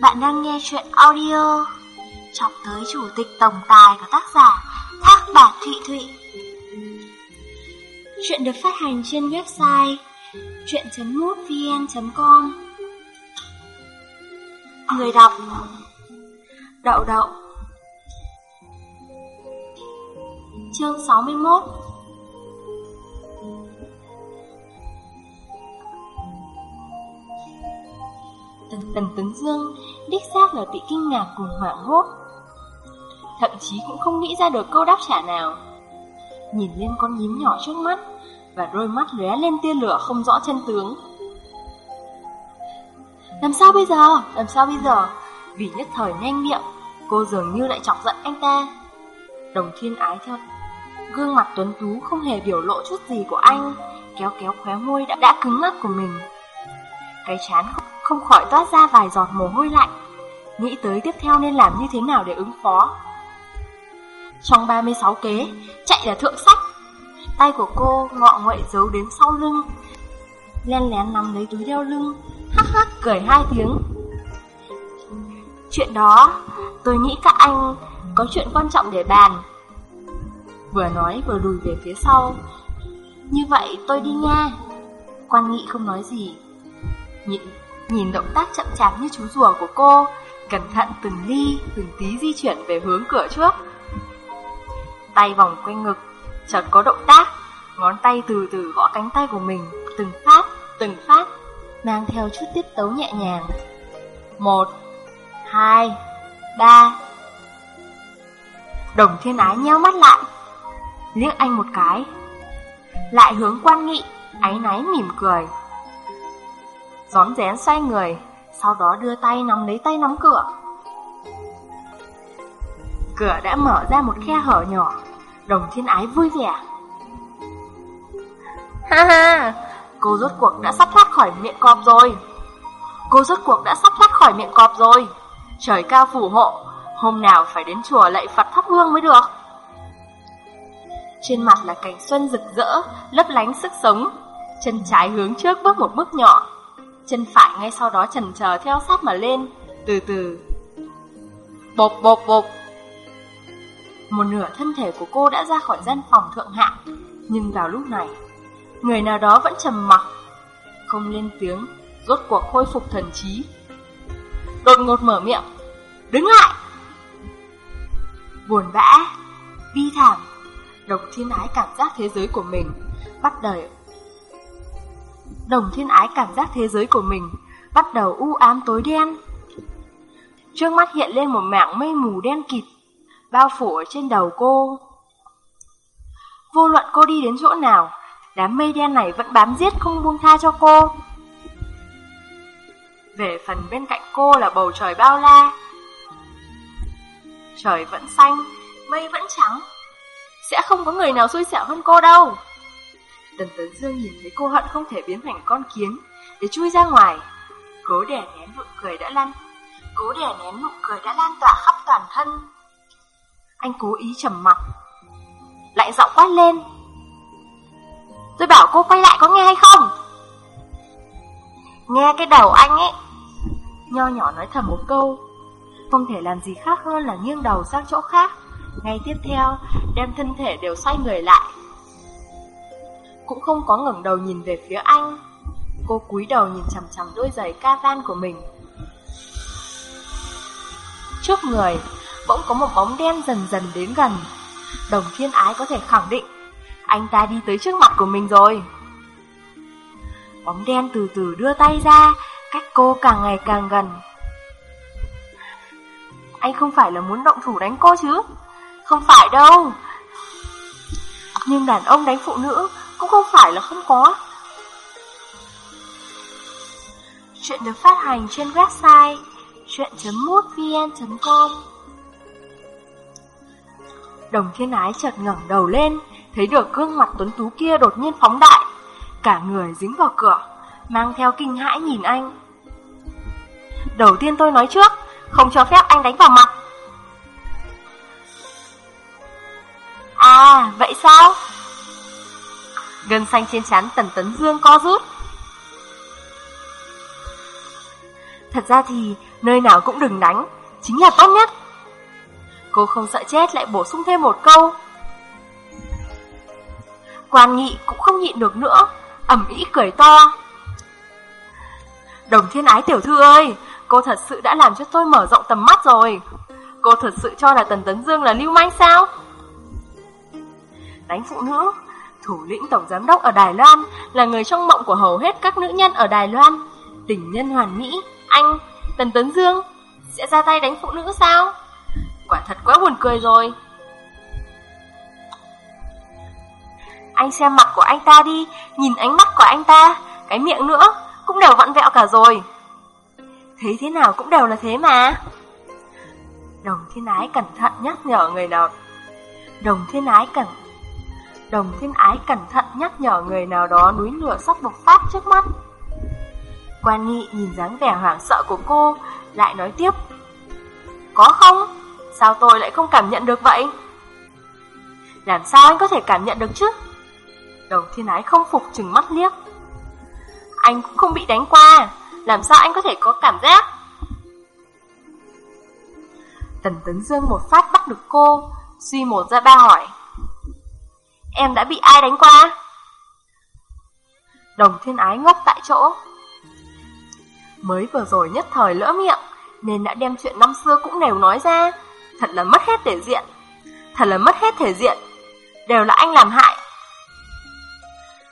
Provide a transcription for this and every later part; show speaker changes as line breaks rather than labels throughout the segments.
Bạn đang nghe chuyện audio Chọc tới chủ tịch tổng tài của tác giả Thác Bạc Thụy Thụy. Chuyện được phát hành trên website chuyện.mútvn.com Người đọc, Đậu đậu. Chương 61 Tần Tần Tấn Dương đích xác là bị kinh ngạc cùng hoảng hốt. Thậm chí cũng không nghĩ ra được câu đáp trả nào. Nhìn lên con nhím nhỏ trước mắt và đôi mắt lóe lên tia lửa không rõ chân tướng. Làm sao bây giờ? Làm sao bây giờ? Vì nhất thời nhanh miệng, cô dường như lại chọc giận anh ta. Đồng thiên ái theo gương mặt tuấn tú không hề biểu lộ chút gì của anh, kéo kéo khóe môi đã, đã cứng ngắc của mình. Cái chán không không khỏi toát ra vài giọt mồ hôi lạnh, nghĩ tới tiếp theo nên làm như thế nào để ứng phó. Trong 36 kế, chạy là thượng sách. Tay của cô ngọ nguậy giấu đến sau lưng, len lén nắm lấy túi đeo lưng, hắc hắc cười hai tiếng. Chuyện đó, tôi nghĩ các anh có chuyện quan trọng để bàn. Vừa nói vừa lùi về phía sau. Như vậy tôi đi nha. Quan nghị không nói gì. nhịn nhìn động tác chậm chạp như chú rùa của cô, cẩn thận từng ly, từng tí di chuyển về hướng cửa trước. Tay vòng quanh ngực, chợt có động tác, ngón tay từ từ gõ cánh tay của mình, từng phát, từng phát, mang theo chút tiết tấu nhẹ nhàng. Một, hai, ba. Đồng thiên ái nheo mắt lại, liếc anh một cái, lại hướng quan nghị, áy náy mỉm cười. Gión rén xoay người, sau đó đưa tay nắm lấy tay nắm cửa. Cửa đã mở ra một khe hở nhỏ, đồng thiên ái vui vẻ. Ha ha, cô rốt cuộc đã sắp thoát khỏi miệng cọp rồi. Cô rốt cuộc đã sắp thoát khỏi miệng cọp rồi. Trời cao phù hộ, hôm nào phải đến chùa lạy Phật thắp hương mới được. Trên mặt là cảnh xuân rực rỡ, lấp lánh sức sống. Chân trái hướng trước bước một bước nhỏ, chân phải ngay sau đó chần chờ theo sát mà lên, từ từ. Bộp bộp bộp. Một nửa thân thể của cô đã ra khỏi gian phòng thượng hạng, nhưng vào lúc này, người nào đó vẫn trầm mặc, không lên tiếng, rốt cuộc khôi phục thần trí. Đột ngột mở miệng, đứng lại. Buồn bã, bi thảm, độc thiên ái cảm giác thế giới của mình bắt đời Đồng thiên ái cảm giác thế giới của mình bắt đầu u ám tối đen. Trước mắt hiện lên một mảng mây mù đen kịt, bao phủ ở trên đầu cô. Vô luận cô đi đến chỗ nào, đám mây đen này vẫn bám giết không buông tha cho cô. Về phần bên cạnh cô là bầu trời bao la. Trời vẫn xanh, mây vẫn trắng. Sẽ không có người nào xui xẻo hơn cô đâu. Tần Tấn Dương nhìn thấy cô hận không thể biến thành con kiến để chui ra ngoài. Cố đè nén nụ cười đã lan, cố đè nén nụ cười đã lan tỏa khắp toàn thân. Anh cố ý trầm mặc, lại giọng quát lên. Tôi bảo cô quay lại có nghe hay không? Nghe cái đầu anh ấy. Nho nhỏ nói thầm một câu, không thể làm gì khác hơn là nghiêng đầu sang chỗ khác. Ngay tiếp theo, đem thân thể đều xoay người lại, cũng không có ngẩng đầu nhìn về phía anh. Cô cúi đầu nhìn chằm chằm đôi giày ca van của mình. Trước người, bỗng có một bóng đen dần dần đến gần. Đồng thiên ái có thể khẳng định, anh ta đi tới trước mặt của mình rồi. Bóng đen từ từ đưa tay ra, cách cô càng ngày càng gần. Anh không phải là muốn động thủ đánh cô chứ? Không phải đâu. Nhưng đàn ông đánh phụ nữ cũng không phải là không có. Chuyện được phát hành trên website chuyện.mútvn.com Đồng thiên ái chợt ngẩng đầu lên, thấy được gương mặt tuấn tú kia đột nhiên phóng đại. Cả người dính vào cửa, mang theo kinh hãi nhìn anh. Đầu tiên tôi nói trước, không cho phép anh đánh vào mặt. À, vậy sao? Gân xanh trên trán Tần Tấn Dương co rút. Thật ra thì nơi nào cũng đừng đánh, chính là tốt nhất. Cô không sợ chết lại bổ sung thêm một câu. Quan nghị cũng không nhịn được nữa, ẩm ý cười to. Đồng thiên ái tiểu thư ơi, cô thật sự đã làm cho tôi mở rộng tầm mắt rồi. Cô thật sự cho là Tần Tấn Dương là lưu manh sao? Đánh phụ nữ, thủ lĩnh tổng giám đốc ở Đài Loan là người trong mộng của hầu hết các nữ nhân ở Đài Loan. Tình nhân hoàn mỹ, anh, Tần Tấn Dương, sẽ ra tay đánh phụ nữ sao? Quả thật quá buồn cười rồi. Anh xem mặt của anh ta đi, nhìn ánh mắt của anh ta, cái miệng nữa, cũng đều vặn vẹo cả rồi. Thấy thế nào cũng đều là thế mà. Đồng thiên ái cẩn thận nhắc nhở người nào. Đồng thiên ái cẩn Đồng thiên ái cẩn thận nhắc nhở người nào đó núi lửa sắp bộc phát trước mắt. Quan nghị nhìn dáng vẻ hoảng sợ của cô, lại nói tiếp. Có không? Sao tôi lại không cảm nhận được vậy? Làm sao anh có thể cảm nhận được chứ? Đồng thiên ái không phục chừng mắt liếc. Anh cũng không bị đánh qua, làm sao anh có thể có cảm giác? Tần Tấn Dương một phát bắt được cô, suy một ra ba hỏi. Em đã bị ai đánh qua? Đồng thiên ái ngốc tại chỗ. Mới vừa rồi nhất thời lỡ miệng, nên đã đem chuyện năm xưa cũng đều nói ra. Thật là mất hết thể diện. Thật là mất hết thể diện. Đều là anh làm hại.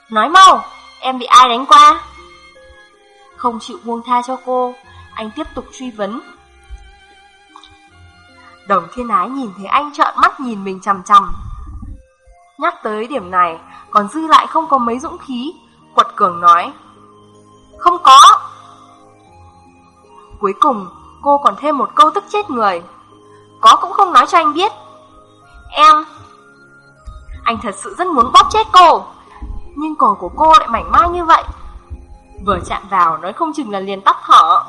Nói mau, em bị ai đánh qua? Không chịu buông tha cho cô, anh tiếp tục truy vấn. Đồng thiên ái nhìn thấy anh trợn mắt nhìn mình chằm chằm. Nhắc tới điểm này, còn dư lại không có mấy dũng khí, quật cường nói. Không có. Cuối cùng, cô còn thêm một câu tức chết người. Có cũng không nói cho anh biết. Em... Anh thật sự rất muốn bóp chết cô. Nhưng cổ của cô lại mảnh mai như vậy. Vừa chạm vào nói không chừng là liền tắt thở.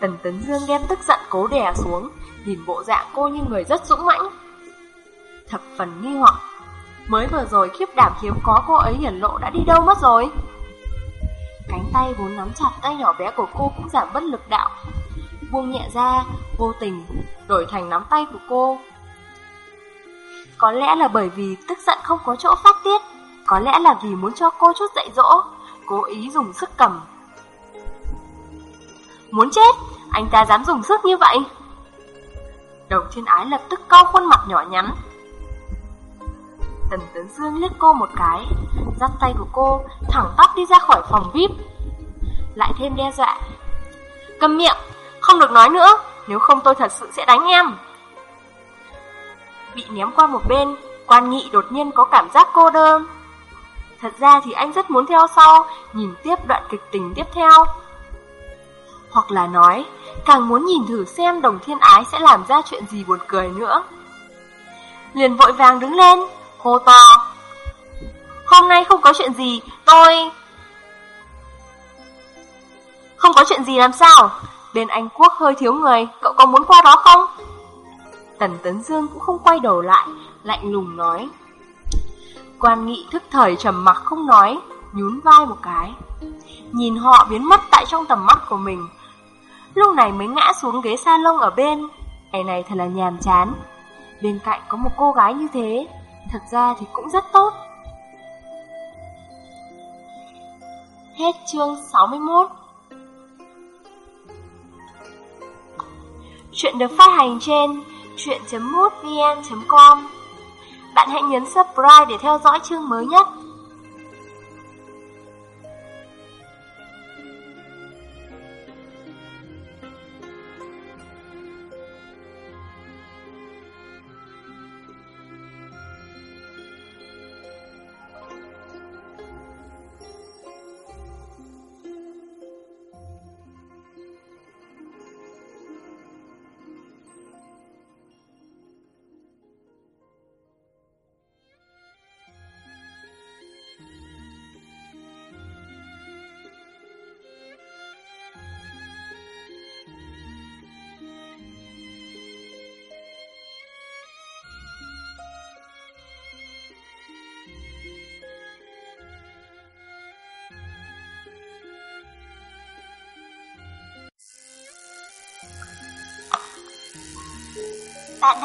Tần Tấn Dương đem tức giận cố đè xuống, nhìn bộ dạng cô như người rất dũng mãnh. Thập phần nghi hoặc, mới vừa rồi khiếp đảm hiếm có cô ấy hiển lộ đã đi đâu mất rồi. Cánh tay vốn nắm chặt tay nhỏ bé của cô cũng giảm bất lực đạo. Buông nhẹ ra, vô tình, đổi thành nắm tay của cô. Có lẽ là bởi vì tức giận không có chỗ phát tiết, có lẽ là vì muốn cho cô chút dạy dỗ, cố ý dùng sức cầm. Muốn chết, anh ta dám dùng sức như vậy. Đồng thiên ái lập tức cau khuôn mặt nhỏ nhắn. Tần Tấn Dương liếc cô một cái, dắt tay của cô thẳng tắp đi ra khỏi phòng VIP. Lại thêm đe dọa. Cầm miệng, không được nói nữa, nếu không tôi thật sự sẽ đánh em. Bị ném qua một bên, quan nghị đột nhiên có cảm giác cô đơn. Thật ra thì anh rất muốn theo sau, nhìn tiếp đoạn kịch tình tiếp theo. Hoặc là nói, càng muốn nhìn thử xem đồng thiên ái sẽ làm ra chuyện gì buồn cười nữa. Liền vội vàng đứng lên, hô to. Hôm nay không có chuyện gì, tôi... Không có chuyện gì làm sao? Bên Anh Quốc hơi thiếu người, cậu có muốn qua đó không? Tần Tấn Dương cũng không quay đầu lại, lạnh lùng nói. Quan nghị thức thời trầm mặc không nói, nhún vai một cái. Nhìn họ biến mất tại trong tầm mắt của mình, lúc này mới ngã xuống ghế salon ở bên. Ngày này thật là nhàm chán. Bên cạnh có một cô gái như thế, thật ra thì cũng rất tốt. Hết chương 61 Chuyện được phát hành trên chuyện.mútvn.com Bạn hãy nhấn subscribe để theo dõi chương mới nhất.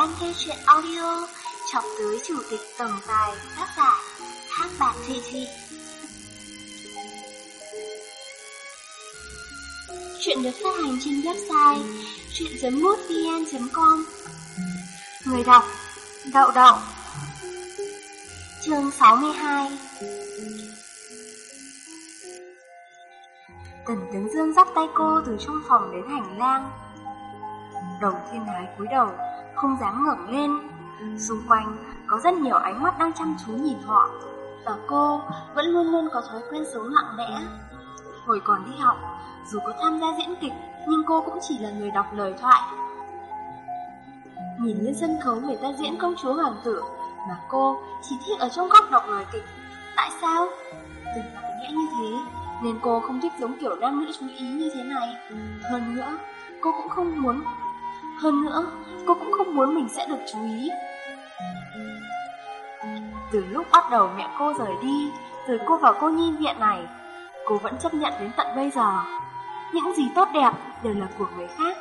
Đang nghe chuyện audio Chọc tới chủ tịch tổng tài tác giả Thác Bạc Thị Thị. Chuyện được phát hành trên website chuyện.mútvn.com Người đọc, Đậu Đậu. Chương 62 Tần Tấn Dương dắt tay cô từ trong phòng đến hành lang. Đồng thiên ái cúi đầu. Không dám ngẩng lên. Xung quanh, có rất nhiều ánh mắt đang chăm chú nhìn họ. Và cô vẫn luôn luôn có thói quen sống lặng lẽ. Hồi còn đi học, Dù có tham gia diễn kịch, Nhưng cô cũng chỉ là người đọc lời thoại. Nhìn lên sân khấu người ta diễn công chúa hoàng tử, Mà cô chỉ thích ở trong góc đọc lời kịch. Tại sao? từng nặng nghĩa như thế, Nên cô không thích giống kiểu nam nữ chú ý như thế này. Hơn nữa, Cô cũng không muốn hơn nữa, cô cũng không muốn mình sẽ được chú ý. Từ lúc bắt đầu mẹ cô rời đi, rồi cô vào cô nhi viện này, cô vẫn chấp nhận đến tận bây giờ. Những gì tốt đẹp đều là của người khác,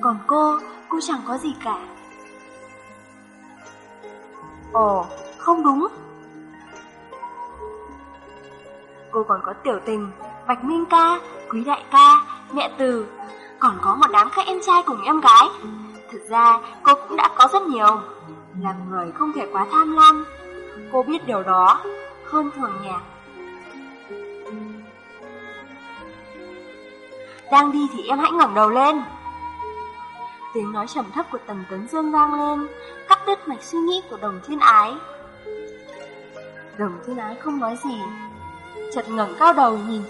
còn cô, cô chẳng có gì cả. Ồ, không đúng. Cô còn có tiểu tình, Bạch Minh ca, Quý đại ca, mẹ từ, còn có một đám các em trai cùng em gái. Thực ra cô cũng đã có rất nhiều. Làm người không thể quá tham lam. Cô biết điều đó hơn thường nhạc. Đang đi thì em hãy ngẩng đầu lên. Tiếng nói trầm thấp của Tần Tuấn Dương vang lên, cắt đứt mạch suy nghĩ của đồng thiên ái. Đồng thiên ái không nói gì, chợt ngẩng cao đầu nhìn.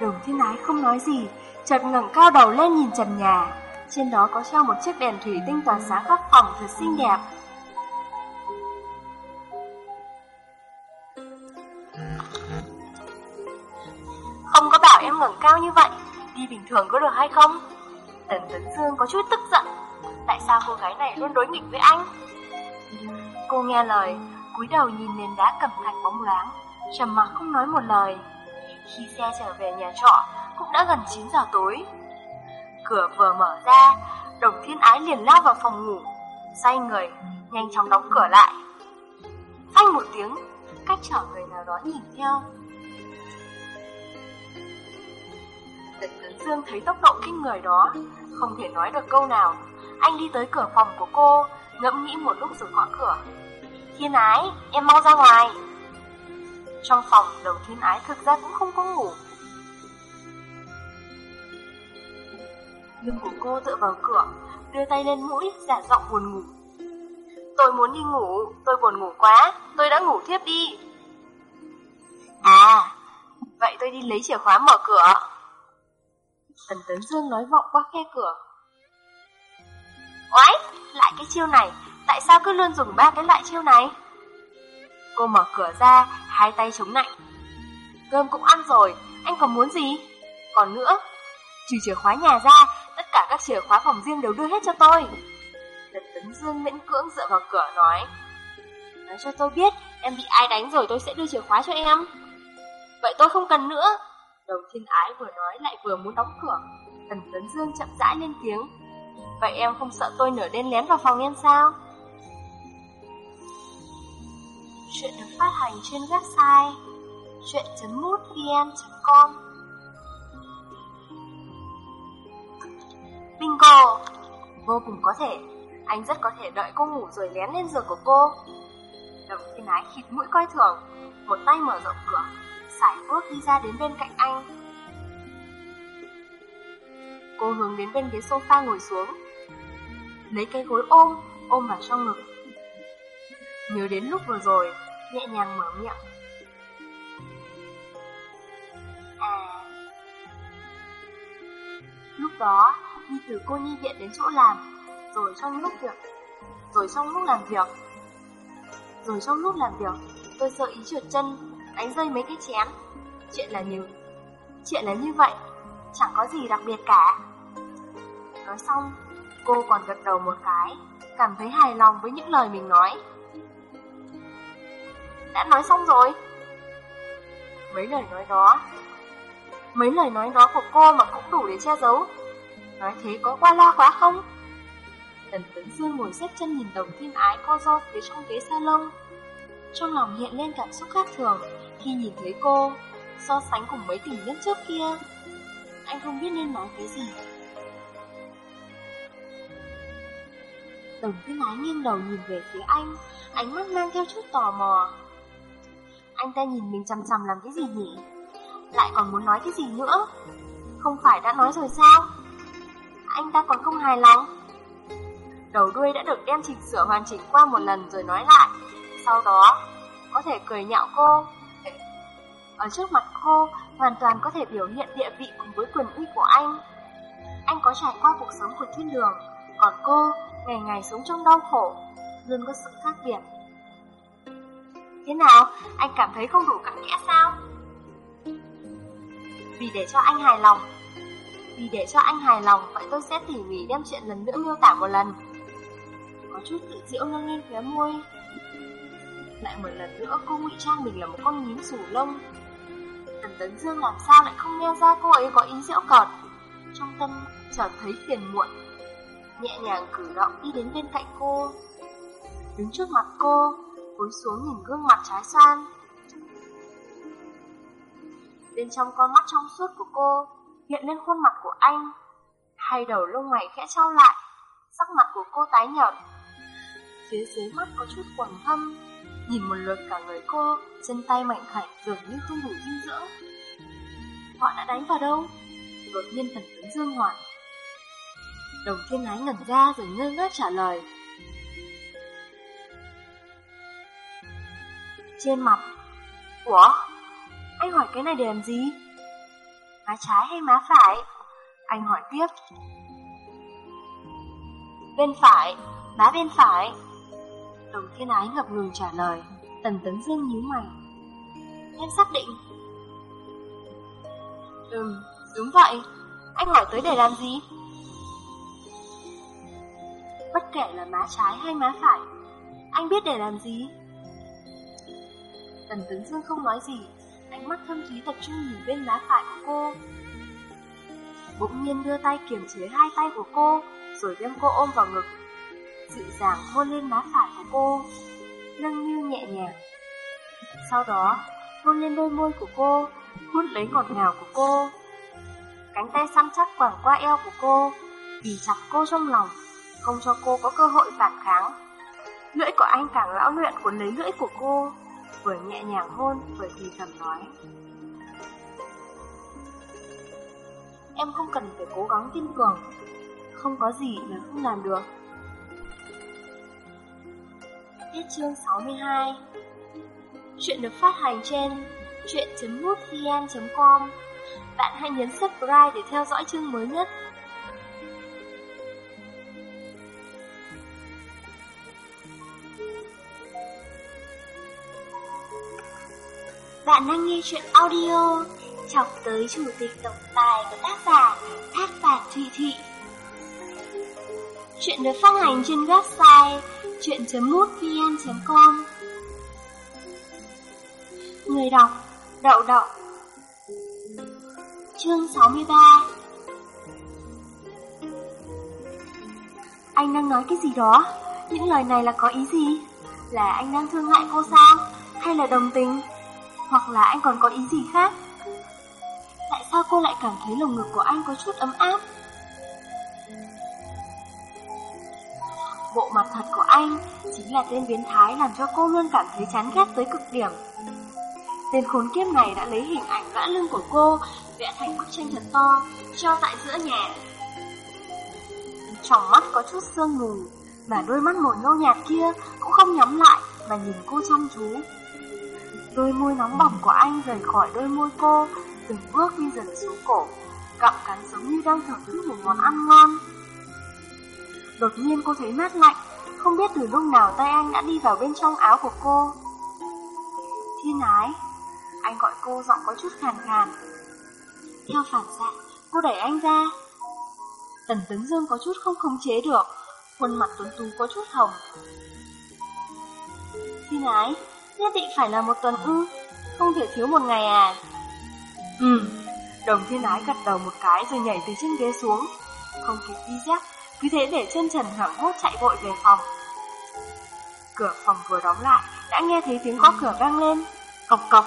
Đồng thiên ái không nói gì, chợt ngẩng cao đầu lên nhìn trần nhà. Trên đó có treo một chiếc đèn thủy tinh tỏa sáng khắp phòng thật xinh đẹp. Không có bảo em ngẩng cao như vậy, đi bình thường có được hay không? Tần Tấn Dương có chút tức giận. Tại sao cô gái này luôn đối nghịch với anh? Cô nghe lời, cúi đầu nhìn nền đá cẩm thạch bóng loáng, trầm mặc không nói một lời. Khi xe trở về nhà trọ, cũng đã gần 9 giờ tối. Cửa vừa mở ra, đồng thiên ái liền lao vào phòng ngủ, xoay người, nhanh chóng đóng cửa lại. Phanh một tiếng, cách trở người nào đó nhìn theo. Tần Tấn Dương thấy tốc độ kinh người đó, không thể nói được câu nào. Anh đi tới cửa phòng của cô, ngẫm nghĩ một lúc rồi khóa cửa. Thiên ái, em mau ra ngoài. Trong phòng, đầu thiên ái thực ra cũng không có ngủ, Lưng của cô tựa vào cửa, đưa tay lên mũi, giả giọng buồn ngủ. Tôi muốn đi ngủ, tôi buồn ngủ quá, tôi đã ngủ thiếp đi. À, vậy tôi đi lấy chìa khóa mở cửa. Tần Tấn Dương nói vọng qua khe cửa. Oái, lại cái chiêu này, tại sao cứ luôn dùng ba cái loại chiêu này? Cô mở cửa ra, hai tay chống nạnh. Cơm cũng ăn rồi, anh còn muốn gì? Còn nữa, trừ chìa khóa nhà ra, tất cả các chìa khóa phòng riêng đều đưa hết cho tôi. Tần Tấn Dương miễn cưỡng dựa vào cửa nói. Nói cho tôi biết, em bị ai đánh rồi tôi sẽ đưa chìa khóa cho em. Vậy tôi không cần nữa. đầu thiên ái vừa nói lại vừa muốn đóng cửa. Tần Tấn Dương chậm rãi lên tiếng. Vậy em không sợ tôi nửa đêm lén vào phòng em sao? Chuyện được phát hành trên website chuyện.mútvn.com Bingo! Vô cùng có thể, anh rất có thể đợi cô ngủ rồi lén lên giường của cô. Đồng thiên ái khịt mũi coi thường, một tay mở rộng cửa, sải bước đi ra đến bên cạnh anh. Cô hướng đến bên ghế sofa ngồi xuống, lấy cái gối ôm, ôm vào trong ngực. Nhớ đến lúc vừa rồi, nhẹ nhàng mở miệng. À, lúc đó đi từ cô nhi viện đến chỗ làm, rồi trong lúc việc, rồi trong lúc làm việc. Rồi trong lúc làm việc, tôi sợ ý trượt chân, đánh rơi mấy cái chén. Chuyện là như, chuyện là như vậy, chẳng có gì đặc biệt cả. Nói xong, cô còn gật đầu một cái, cảm thấy hài lòng với những lời mình nói. Đã nói xong rồi. Mấy lời nói đó, mấy lời nói đó của cô mà cũng đủ để che giấu Nói thế có qua loa quá không? Tần Tấn Dương ngồi xếp chân nhìn đồng thiên ái co do phía trong ghế salon. Trong lòng hiện lên cảm xúc khác thường khi nhìn thấy cô, so sánh cùng mấy tình nhân trước kia. Anh không biết nên nói cái gì. Đồng thiên ái nghiêng đầu nhìn về phía anh, ánh mắt mang theo chút tò mò. Anh ta nhìn mình chằm chằm làm cái gì nhỉ? Lại còn muốn nói cái gì nữa? Không phải đã nói rồi sao? Anh ta còn không hài lòng. Đầu đuôi đã được đem chỉnh sửa hoàn chỉnh qua một lần rồi nói lại. Sau đó, có thể cười nhạo cô. Ở trước mặt cô, hoàn toàn có thể biểu hiện địa vị cùng với quyền uy của anh. Anh có trải qua cuộc sống của thiên đường, còn cô, ngày ngày sống trong đau khổ, luôn có sự khác biệt. Thế nào, anh cảm thấy không đủ cặn kẽ sao? Vì để cho anh hài lòng. Vì để cho anh hài lòng Vậy tôi sẽ tỉ mỉ đem chuyện lần nữa miêu tả một lần. Có chút tự diễu nâng lên khóe môi. Lại một lần nữa cô ngụy trang mình là một con nhím rủ lông. Tần Tấn Dương làm sao lại không nghe ra cô ấy có ý diễu cợt? Trong tâm chợt thấy phiền muộn. Nhẹ nhàng cử động đi đến bên cạnh cô. Đứng trước mặt cô. Cúi xuống nhìn gương mặt trái xoan Bên trong con mắt trong suốt của cô hiện lên khuôn mặt của anh. Hai đầu lông mày khẽ trao lại, sắc mặt của cô tái nhợt. Phía dưới mắt có chút quầng thâm, nhìn một lượt cả người cô, chân tay mạnh khảnh dường như không đủ dinh dưỡng. Họ đã đánh vào đâu? Đột nhiên thần tướng dương hỏi. Đồng thiên ái ngẩn ra rồi ngơ ngác trả lời. Trên mặt. Ủa? Anh hỏi cái này để làm gì? Má trái hay má phải? Anh hỏi tiếp. Bên phải, má bên phải. Đồng thiên ái ngập ngừng trả lời. Tần tấn dương nhíu mày. Em xác định. Ừ, đúng vậy. Anh hỏi tới để làm gì? Bất kể là má trái hay má phải, anh biết để làm gì? Tần Tấn Dương không nói gì, ánh mắt thâm thúy tập trung nhìn bên má phải của cô. Bỗng nhiên đưa tay kiềm chế hai tay của cô, rồi đem cô ôm vào ngực. Dịu dàng hôn lên má phải của cô, nâng như nhẹ nhàng. Sau đó, hôn lên đôi môi của cô, hút lấy ngọt ngào của cô. Cánh tay săn chắc quảng qua eo của cô, vì chặt cô trong lòng, không cho cô có cơ hội phản kháng. Lưỡi của anh càng lão luyện cuốn lấy lưỡi của cô, vừa nhẹ nhàng hôn vừa thì thầm nói. Em không cần phải cố gắng kiên cường, không có gì là không làm được. Hết chương 62 Chuyện được phát hành trên chuyện.mútvn.com Bạn hãy nhấn subscribe để theo dõi chương mới nhất. Bạn đang nghe chuyện audio Chọc tới chủ tịch tổng tài của tác giả Thác Bạc Thùy Thụy Chuyện được phát hành trên website chuyện.mútvn.com Người đọc, Đậu Đậu Chương 63 Anh đang nói cái gì đó? Những lời này là có ý gì? Là anh đang thương hại cô sao? Hay là đồng tình? Hoặc là anh còn có ý gì khác? Tại sao cô lại cảm thấy lồng ngực của anh có chút ấm áp? Bộ mặt thật của anh chính là tên biến thái làm cho cô luôn cảm thấy chán ghét tới cực điểm. Tên khốn kiếp này đã lấy hình ảnh vã lưng của cô, vẽ thành bức tranh thật to, treo tại giữa nhà. Trong mắt có chút sương mù, và đôi mắt màu nâu nhạt kia cũng không nhắm lại mà nhìn cô chăm chú. Đôi môi nóng bỏng của anh rời khỏi đôi môi cô, từng bước đi dần xuống cổ, cặm cắn giống như đang thưởng thức một món ăn ngon. Đột nhiên cô thấy mát lạnh, không biết từ lúc nào tay anh đã đi vào bên trong áo của cô. Thiên ái, anh gọi cô giọng có chút khàn khàn. Theo phản xạ, cô đẩy anh ra. Tần Tấn Dương có chút không khống chế được, khuôn mặt tuấn tú có chút hồng. Thiên ái, Nhất định phải là một tuần ư? Không thể thiếu một ngày à? Ừ. Đồng thiên ái gật đầu một cái rồi nhảy từ trên ghế xuống. Không kịp đi dép cứ thế để chân trần hoảng hốt chạy vội về phòng. Cửa phòng vừa đóng lại, đã nghe thấy tiếng gõ cửa vang lên, cộc cộc.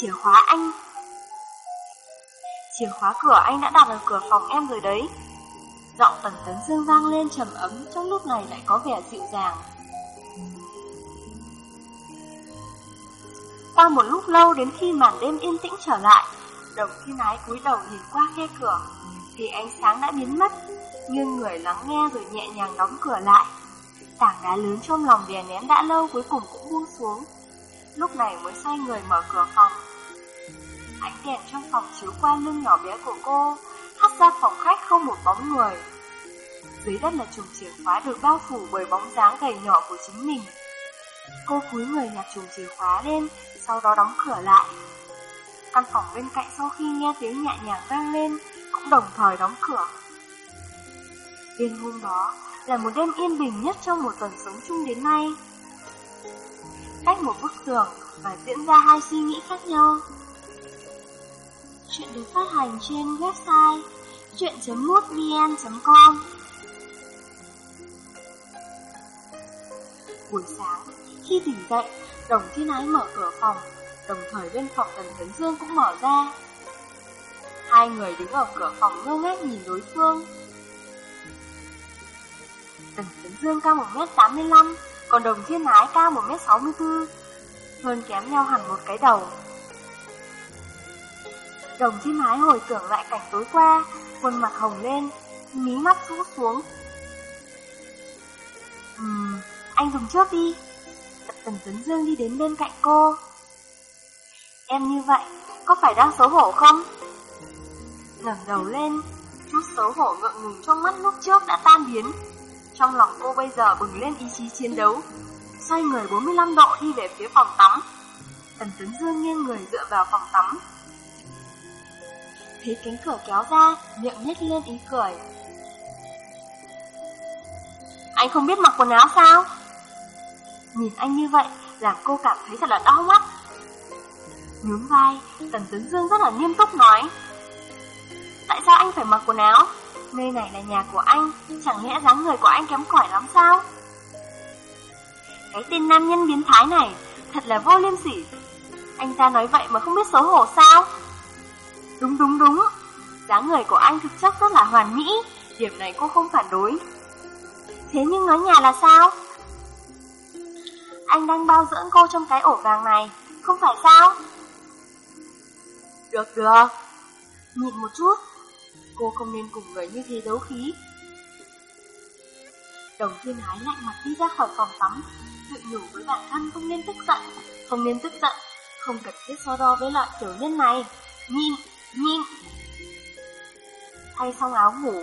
Chìa khóa anh. Chìa khóa cửa anh đã đặt ở cửa phòng em rồi đấy. Giọng tần tấn dương vang lên trầm ấm Trong lúc này lại có vẻ dịu dàng. Qua một lúc lâu đến khi màn đêm yên tĩnh trở lại, Đồng thiên ái cúi đầu nhìn qua khe cửa, Thì ánh sáng đã biến mất, Nhưng người lắng nghe rồi nhẹ nhàng đóng cửa lại. Tảng đá lớn trong lòng đè nén đã lâu cuối cùng cũng buông xuống. Lúc này mới xoay người mở cửa phòng. Ánh đèn trong phòng chiếu qua lưng nhỏ bé của cô, Hắt ra phòng khách không một bóng người. Dưới đất là chùm chìa khóa được bao phủ bởi bóng dáng gầy nhỏ của chính mình. Cô cúi người nhặt chùm chìa khóa lên sau đó đóng cửa lại. Căn phòng bên cạnh sau khi nghe tiếng nhẹ nhàng vang lên Cũng đồng thời đóng cửa. Đêm hôm đó là một đêm yên bình nhất trong một tuần sống chung đến nay. Cách một bức tường và diễn ra hai suy nghĩ khác nhau. Chuyện được phát hành trên website chuyện.mútvn.com Buổi sáng, khi tỉnh dậy, Đồng Thiên Ái mở cửa phòng, đồng thời bên phòng Tần Tấn Dương cũng mở ra. Hai người đứng ở cửa phòng ngơ ngác nhìn đối phương. Tần Tấn Dương cao 1m85, còn Đồng Thiên Ái cao 1m64, hơn kém nhau hẳn một cái đầu. Đồng thiên ái hồi tưởng lại cảnh tối qua, khuôn mặt hồng lên, mí mắt rũ xuống. Ừm, anh dùng trước đi. Tần Tuấn Dương đi đến bên cạnh cô. Em như vậy, có phải đang xấu hổ không? ngẩng đầu lên, chút xấu hổ ngượng ngùng trong mắt lúc trước đã tan biến. Trong lòng cô bây giờ bừng lên ý chí chiến đấu, xoay người 45 độ đi về phía phòng tắm. Tần Tuấn Dương nghiêng người dựa vào phòng tắm, thấy cánh cửa kéo ra, miệng nhếch lên ý cười. Anh không biết mặc quần áo sao? Nhìn anh như vậy, làm cô cảm thấy thật là đau mắt. nhướng vai, Tần Tuấn Dương rất là nghiêm túc nói. Tại sao anh phải mặc quần áo? Nơi này là nhà của anh, chẳng lẽ dáng người của anh kém cỏi lắm sao? Cái tên nam nhân biến thái này, thật là vô liêm sỉ. Anh ta nói vậy mà không biết xấu hổ sao? Đúng đúng đúng, dáng người của anh thực chất rất là hoàn mỹ, điểm này cô không phản đối. Thế nhưng nói nhà là sao? Anh đang bao dưỡng cô trong cái ổ vàng này, không phải sao? Được được, nhìn một chút, cô không nên cùng người như thế đấu khí. Đồng thiên hái lạnh mặt đi ra khỏi phòng tắm, tự nhủ với bản thân không nên tức giận, không nên tức giận, không cần thiết so đo với loại tiểu nhân này. Nhìn, Nhìn Thay xong áo ngủ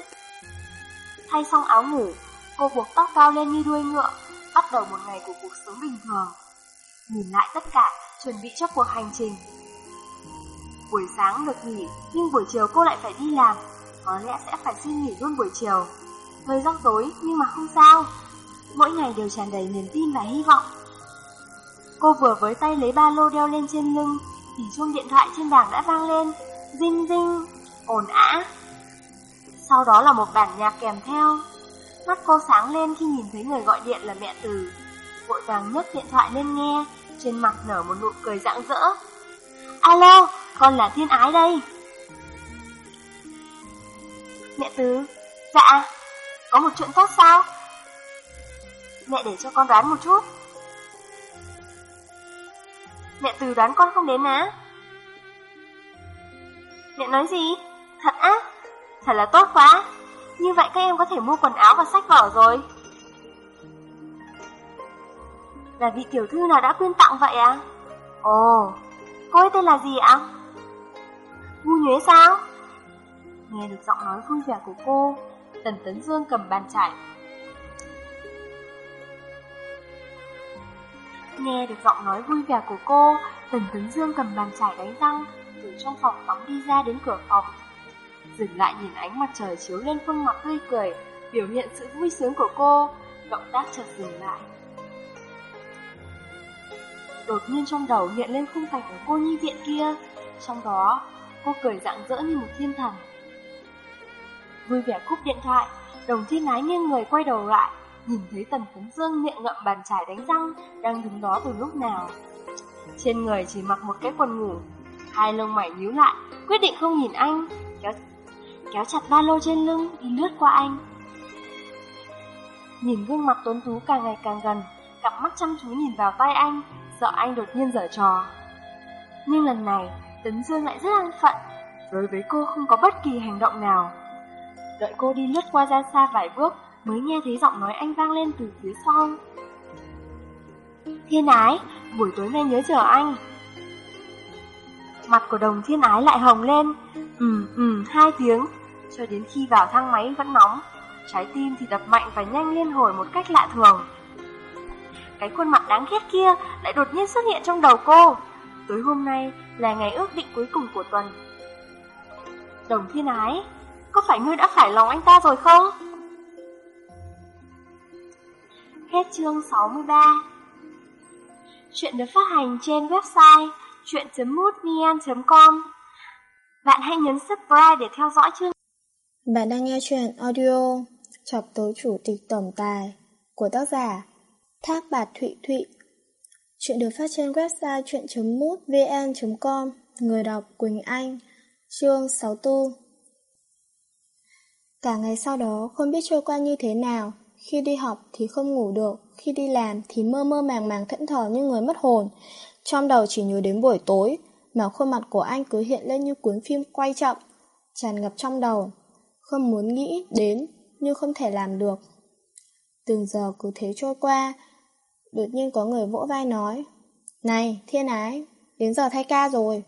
Thay xong áo ngủ Cô buộc tóc cao lên như đuôi ngựa Bắt đầu một ngày của cuộc sống bình thường. Nhìn lại tất cả Chuẩn bị cho cuộc hành trình. Buổi sáng được nghỉ Nhưng buổi chiều cô lại phải đi làm. Có lẽ sẽ phải xin nghỉ luôn buổi chiều. Hơi rắc rối nhưng mà không sao. Mỗi ngày đều tràn đầy niềm tin và hy vọng. Cô vừa với tay lấy ba lô đeo lên trên lưng Thì chuông điện thoại trên bảng đã vang lên. Dinh dinh, ồn ã. Sau đó là một bản nhạc kèm theo. Mắt cô sáng lên khi nhìn thấy người gọi điện là mẹ Từ. Vội vàng nhấc điện thoại lên nghe, trên mặt nở một nụ cười rạng rỡ. Alo, con là Thiên Ái đây. Mẹ Từ, dạ, có một chuyện tốt sao? Mẹ để cho con đoán một chút. Mẹ Từ đoán con không đến á? Mẹ nói gì? Thật á? Thật là tốt quá. Như vậy các em có thể mua quần áo và sách vở rồi. Là vị tiểu thư nào đã quyên tặng vậy à? Ồ, cô ấy tên là gì ạ? Ngu nhuế sao? Nghe được giọng nói vui vẻ của cô, Tần Tấn Dương cầm bàn chải. Nghe được giọng nói vui vẻ của cô, Tần Tấn Dương cầm bàn chải đánh răng, từ trong phòng tắm đi ra đến cửa phòng. Dừng lại nhìn ánh mặt trời chiếu lên khuôn mặt tươi cười, biểu hiện sự vui sướng của cô, động tác chợt dừng lại. Đột nhiên trong đầu hiện lên khung cảnh của cô nhi viện kia, trong đó cô cười rạng rỡ như một thiên thần. Vui vẻ cúp điện thoại, đồng thiên lái nghiêng người quay đầu lại, nhìn thấy Tần Phấn Dương miệng ngậm bàn chải đánh răng, đang đứng đó từ lúc nào. Trên người chỉ mặc một cái quần ngủ, hai lông mày nhíu lại, quyết định không nhìn anh, kéo, kéo chặt ba lô trên lưng, đi lướt qua anh. Nhìn gương mặt tuấn tú càng ngày càng gần, cặp mắt chăm chú nhìn vào tay anh, sợ anh đột nhiên dở trò. Nhưng lần này, Tấn Dương lại rất an phận, đối với cô không có bất kỳ hành động nào. Đợi cô đi lướt qua ra xa vài bước, mới nghe thấy giọng nói anh vang lên từ phía sau. Thiên ái, buổi tối nay nhớ chờ anh. Mặt của đồng thiên ái lại hồng lên, ừm ừm hai tiếng, cho đến khi vào thang máy vẫn nóng. Trái tim thì đập mạnh và nhanh liên hồi một cách lạ thường. Cái khuôn mặt đáng ghét kia lại đột nhiên xuất hiện trong đầu cô. Tối hôm nay là ngày ước định cuối cùng của tuần. Đồng thiên ái, có phải ngươi đã phải lòng anh ta rồi không? Hết chương 63 Chuyện được phát hành trên website chuyện.mútvn.com Bạn hãy nhấn subscribe để theo dõi chương
bạn đang nghe chuyện audio Chọc tối chủ tịch tổng tài của tác giả Thác Bạt Thụy Thụy. Chuyện được phát trên website chuyện.mútvn.com Người đọc Quỳnh Anh, Chương 64 Cả ngày sau đó, không biết trôi qua như thế nào. Khi đi học thì không ngủ được. Khi đi làm thì mơ mơ màng màng thẫn thờ như người mất hồn. Trong đầu chỉ nhớ đến buổi tối, Mà khuôn mặt của anh cứ hiện lên như cuốn phim quay chậm, Tràn ngập trong đầu. Không muốn nghĩ đến Nhưng không thể làm được Từng giờ cứ thế trôi qua Đột nhiên có người vỗ vai nói Này thiên ái Đến giờ thay ca rồi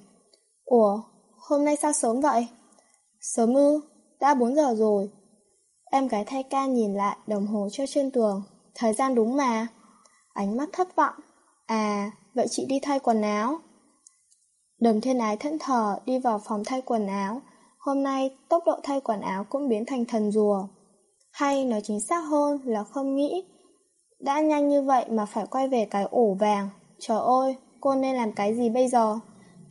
Ủa hôm nay sao sớm vậy Sớm ư đã 4 giờ rồi. Em gái thay ca nhìn lại đồng hồ treo trên tường. Thời gian đúng mà. Ánh mắt thất vọng. À, vậy chị đi thay quần áo. Đầm thiên ái thẫn thờ đi vào phòng thay quần áo. Hôm nay tốc độ thay quần áo cũng biến thành thần rùa. Hay nói chính xác hơn là không nghĩ. Đã nhanh như vậy mà phải quay về cái ổ vàng. Trời ơi, cô nên làm cái gì bây giờ?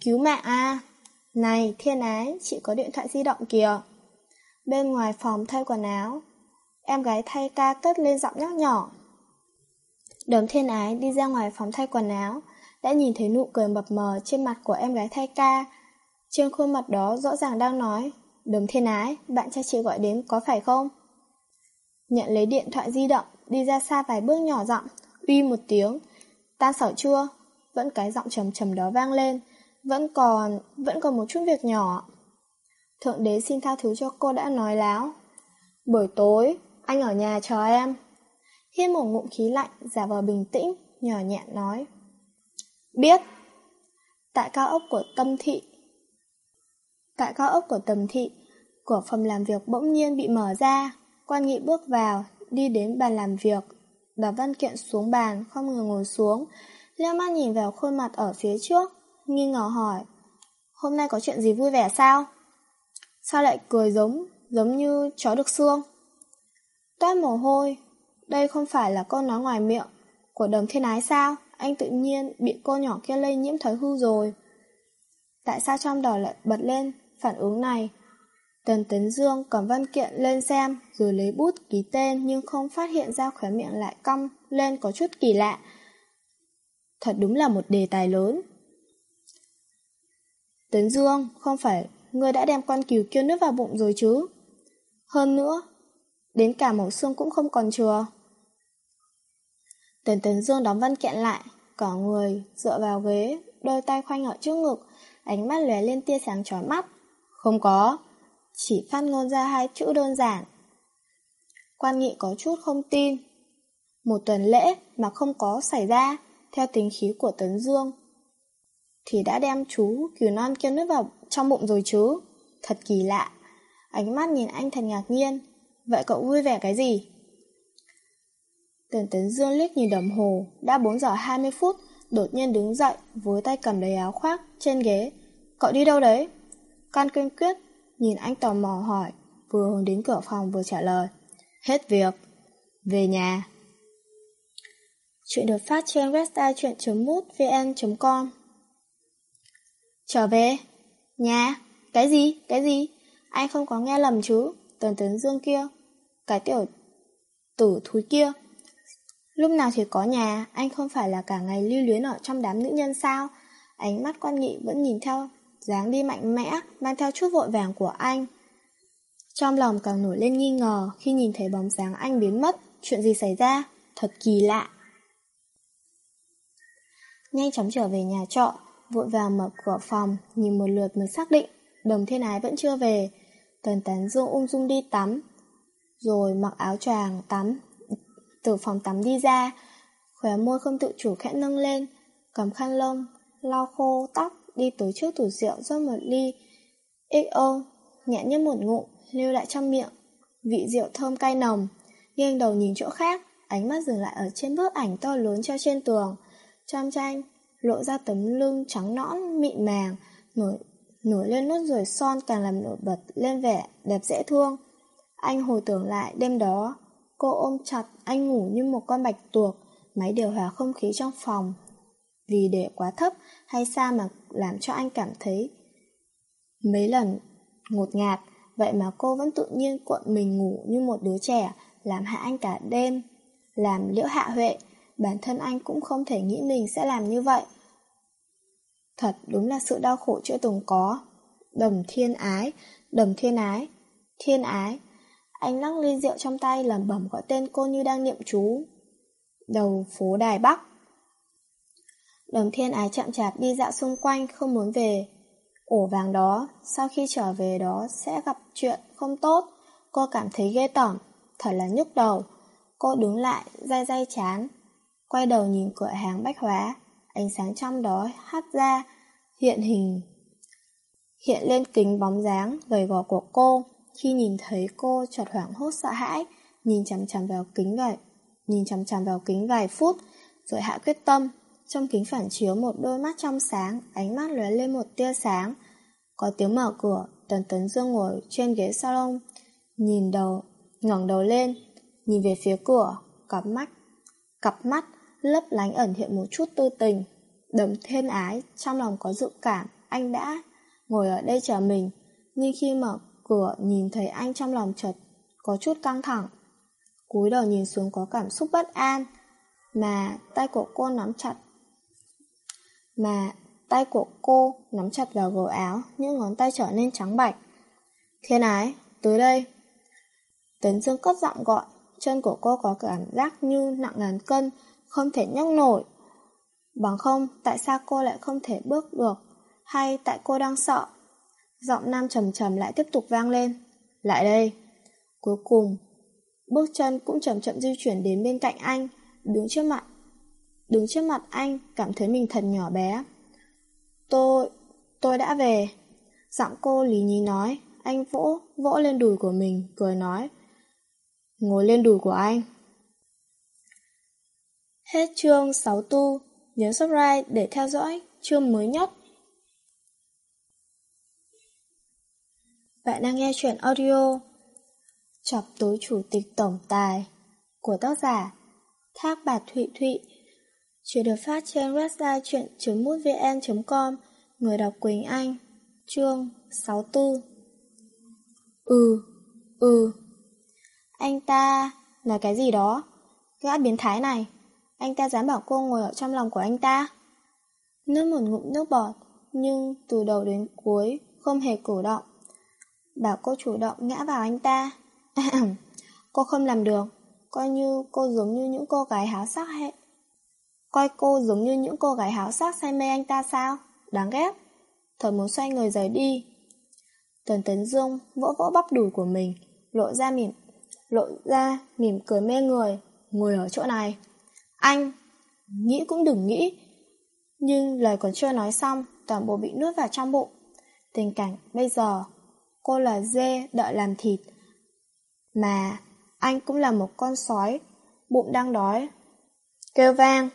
Cứu mạng à! Này, thiên ái, chị có điện thoại di động kìa. Bên ngoài phòng thay quần áo Em gái thay ca cất lên giọng nhắc nhỏ Đống thiên ái đi ra ngoài phòng thay quần áo Đã nhìn thấy nụ cười mập mờ trên mặt của em gái thay ca trên khuôn mặt đó rõ ràng đang nói Đống thiên ái, bạn trai chị gọi đến có phải không? Nhận lấy điện thoại di động Đi ra xa vài bước nhỏ giọng Uy một tiếng Tan sở chưa? Vẫn cái giọng trầm trầm đó vang lên Vẫn còn, vẫn còn một chút việc nhỏ Thượng đế xin tha thứ cho cô đã nói láo. Buổi tối, anh ở nhà chờ em. Hiên một ngụm khí lạnh, giả vờ bình tĩnh, nhỏ nhẹ nói. Biết. Tại cao ốc của tâm thị. Tại cao ốc của tầm thị, của phòng làm việc bỗng nhiên bị mở ra. Quan nghị bước vào, đi đến bàn làm việc, đặt văn kiện xuống bàn, không ngừng ngồi xuống. Leo mắt nhìn vào khuôn mặt ở phía trước, nghi ngờ hỏi. Hôm nay có chuyện gì vui vẻ sao? Sao lại cười giống, giống như chó được xương? Toát mồ hôi, đây không phải là câu nói ngoài miệng của đồng thiên ái sao? Anh tự nhiên bị cô nhỏ kia lây nhiễm thói hư rồi. Tại sao trong đầu lại bật lên phản ứng này? Tần Tấn Dương cầm văn kiện lên xem rồi lấy bút ký tên nhưng không phát hiện ra khóe miệng lại cong lên có chút kỳ lạ. Thật đúng là một đề tài lớn. Tấn Dương không phải ngươi đã đem con cừu kêu nước vào bụng rồi chứ. Hơn nữa, đến cả màu xương cũng không còn chừa. Tần Tấn Dương đóng văn kiện lại, cả người dựa vào ghế, đôi tay khoanh ở trước ngực, ánh mắt lóe lên tia sáng chói mắt. Không có, chỉ phát ngôn ra hai chữ đơn giản. Quan nghị có chút không tin. Một tuần lễ mà không có xảy ra, theo tính khí của Tấn Dương, thì đã đem chú cừu non kia nước vào trong bụng rồi chứ. Thật kỳ lạ. Ánh mắt nhìn anh thật ngạc nhiên. Vậy cậu vui vẻ cái gì? Tần Tấn Dương liếc nhìn đồng hồ, đã 4 giờ 20 phút, đột nhiên đứng dậy, với tay cầm lấy áo khoác trên ghế. Cậu đi đâu đấy? Can kiên quyết, nhìn anh tò mò hỏi, vừa hướng đến cửa phòng vừa trả lời. Hết việc. Về nhà. Chuyện được phát trên website chuyện.mútvn.com Trở về. Nhà? Cái gì? Cái gì? Anh không có nghe lầm chứ? Tần Tấn Dương kia, cái tiểu tử thúi kia. Lúc nào thì có nhà, anh không phải là cả ngày lưu luyến ở trong đám nữ nhân sao? Ánh mắt quan nghị vẫn nhìn theo, dáng đi mạnh mẽ, mang theo chút vội vàng của anh. Trong lòng càng nổi lên nghi ngờ khi nhìn thấy bóng dáng anh biến mất, chuyện gì xảy ra? Thật kỳ lạ. Nhanh chóng trở về nhà trọ, vội vàng mở cửa phòng, nhìn một lượt mới xác định, đồng thiên ái vẫn chưa về. Tần tán dương ung dung đi tắm, rồi mặc áo choàng tắm, từ phòng tắm đi ra, khóe môi không tự chủ khẽ nâng lên, cầm khăn lông, lau khô tóc, đi tới trước tủ rượu rót một ly. XO, nhẹ nhấp một ngụm, lưu lại trong miệng, vị rượu thơm cay nồng, nghiêng đầu nhìn chỗ khác, ánh mắt dừng lại ở trên bức ảnh to lớn treo trên tường. Trong tranh, lộ ra tấm lưng trắng nõn, mịn màng, nổi, nổi lên nốt ruồi son càng làm nổi bật lên vẻ đẹp dễ thương. Anh hồi tưởng lại đêm đó, cô ôm chặt anh ngủ như một con bạch tuộc, máy điều hòa không khí trong phòng. Vì để quá thấp hay xa mà làm cho anh cảm thấy mấy lần ngột ngạt, vậy mà cô vẫn tự nhiên cuộn mình ngủ như một đứa trẻ, làm hạ anh cả đêm. Làm liễu hạ huệ, bản thân anh cũng không thể nghĩ mình sẽ làm như vậy. Thật đúng là sự đau khổ chưa từng có. Đồng thiên ái, đồng thiên ái, thiên ái. Anh lắc ly rượu trong tay lẩm bẩm gọi tên cô như đang niệm chú. Đầu phố Đài Bắc. Đồng thiên ái chậm chạp đi dạo xung quanh không muốn về. Ổ vàng đó, sau khi trở về đó sẽ gặp chuyện không tốt. Cô cảm thấy ghê tởm, thật là nhức đầu. Cô đứng lại, day day chán. Quay đầu nhìn cửa hàng bách hóa, ánh sáng trong đó hắt ra, hiện hình. Hiện lên kính bóng dáng, gầy gò của cô. Khi nhìn thấy cô chợt hoảng hốt sợ hãi, nhìn chằm chằm vào kính vài, nhìn chằm chằm vào kính vài phút, rồi hạ quyết tâm. Trong kính phản chiếu một đôi mắt trong sáng, ánh mắt lóe lên một tia sáng. Có tiếng mở cửa, Tần Tấn Dương ngồi trên ghế salon, nhìn đầu, ngẩng đầu lên, nhìn về phía cửa, cặp mắt, cặp mắt lấp lánh ẩn hiện một chút tư tình. Đầm thiên ái, trong lòng có dự cảm, anh đã ngồi ở đây chờ mình, nhưng khi mở cửa nhìn thấy anh trong lòng chợt có chút căng thẳng. cúi đầu nhìn xuống có cảm xúc bất an, mà tay của cô nắm chặt. Mà tay của cô nắm chặt vào gầu áo, những ngón tay trở nên trắng bạch. Thiên ái, tới đây. Tấn Dương cất giọng gọi, chân của cô có cảm giác như nặng ngàn cân, không thể nhấc nổi. Bằng không, tại sao cô lại không thể bước được? Hay tại cô đang sợ? Giọng nam trầm trầm lại tiếp tục vang lên. Lại đây. Cuối cùng, bước chân cũng chậm chậm di chuyển đến bên cạnh anh, đứng trước mặt. Đứng trước mặt anh, cảm thấy mình thật nhỏ bé. Tôi, tôi đã về. Giọng cô lý nhí nói, anh vỗ, vỗ lên đùi của mình, cười nói. Ngồi lên đùi của anh. Hết chương 6 tu, nhớ subscribe để theo dõi chương mới nhất. Bạn đang nghe chuyện audio Chọc tối chủ tịch tổng tài của tác giả Thác Bạt Thụy Thụy Chuyện được phát trên website chuyện.mútvn.com Người đọc Quỳnh Anh Chương 64 Ừ, ừ. Anh ta là cái gì đó? Gã biến thái này Anh ta dám bảo cô ngồi ở trong lòng của anh ta? Nước một ngụm nước bọt Nhưng từ đầu đến cuối Không hề cử động. Bảo cô chủ động ngã vào anh ta. Cô không làm được Coi như cô giống như những cô gái háo sắc hệ Coi cô giống như những cô gái háo sắc say mê anh ta sao? Đáng ghét. Thật muốn xoay người rời đi. Tần Tấn Dương vỗ vỗ bắp đùi của mình, Lộ ra mỉm, Lộ ra mỉm cười mê người. Ngồi ở chỗ này. Anh, Nghĩ cũng đừng nghĩ. Nhưng lời còn chưa nói xong, Toàn bộ bị nuốt vào trong bụng. Tình cảnh bây giờ, Cô là dê đợi làm thịt. Mà Anh cũng là một con sói, Bụng đang đói. Kêu vang.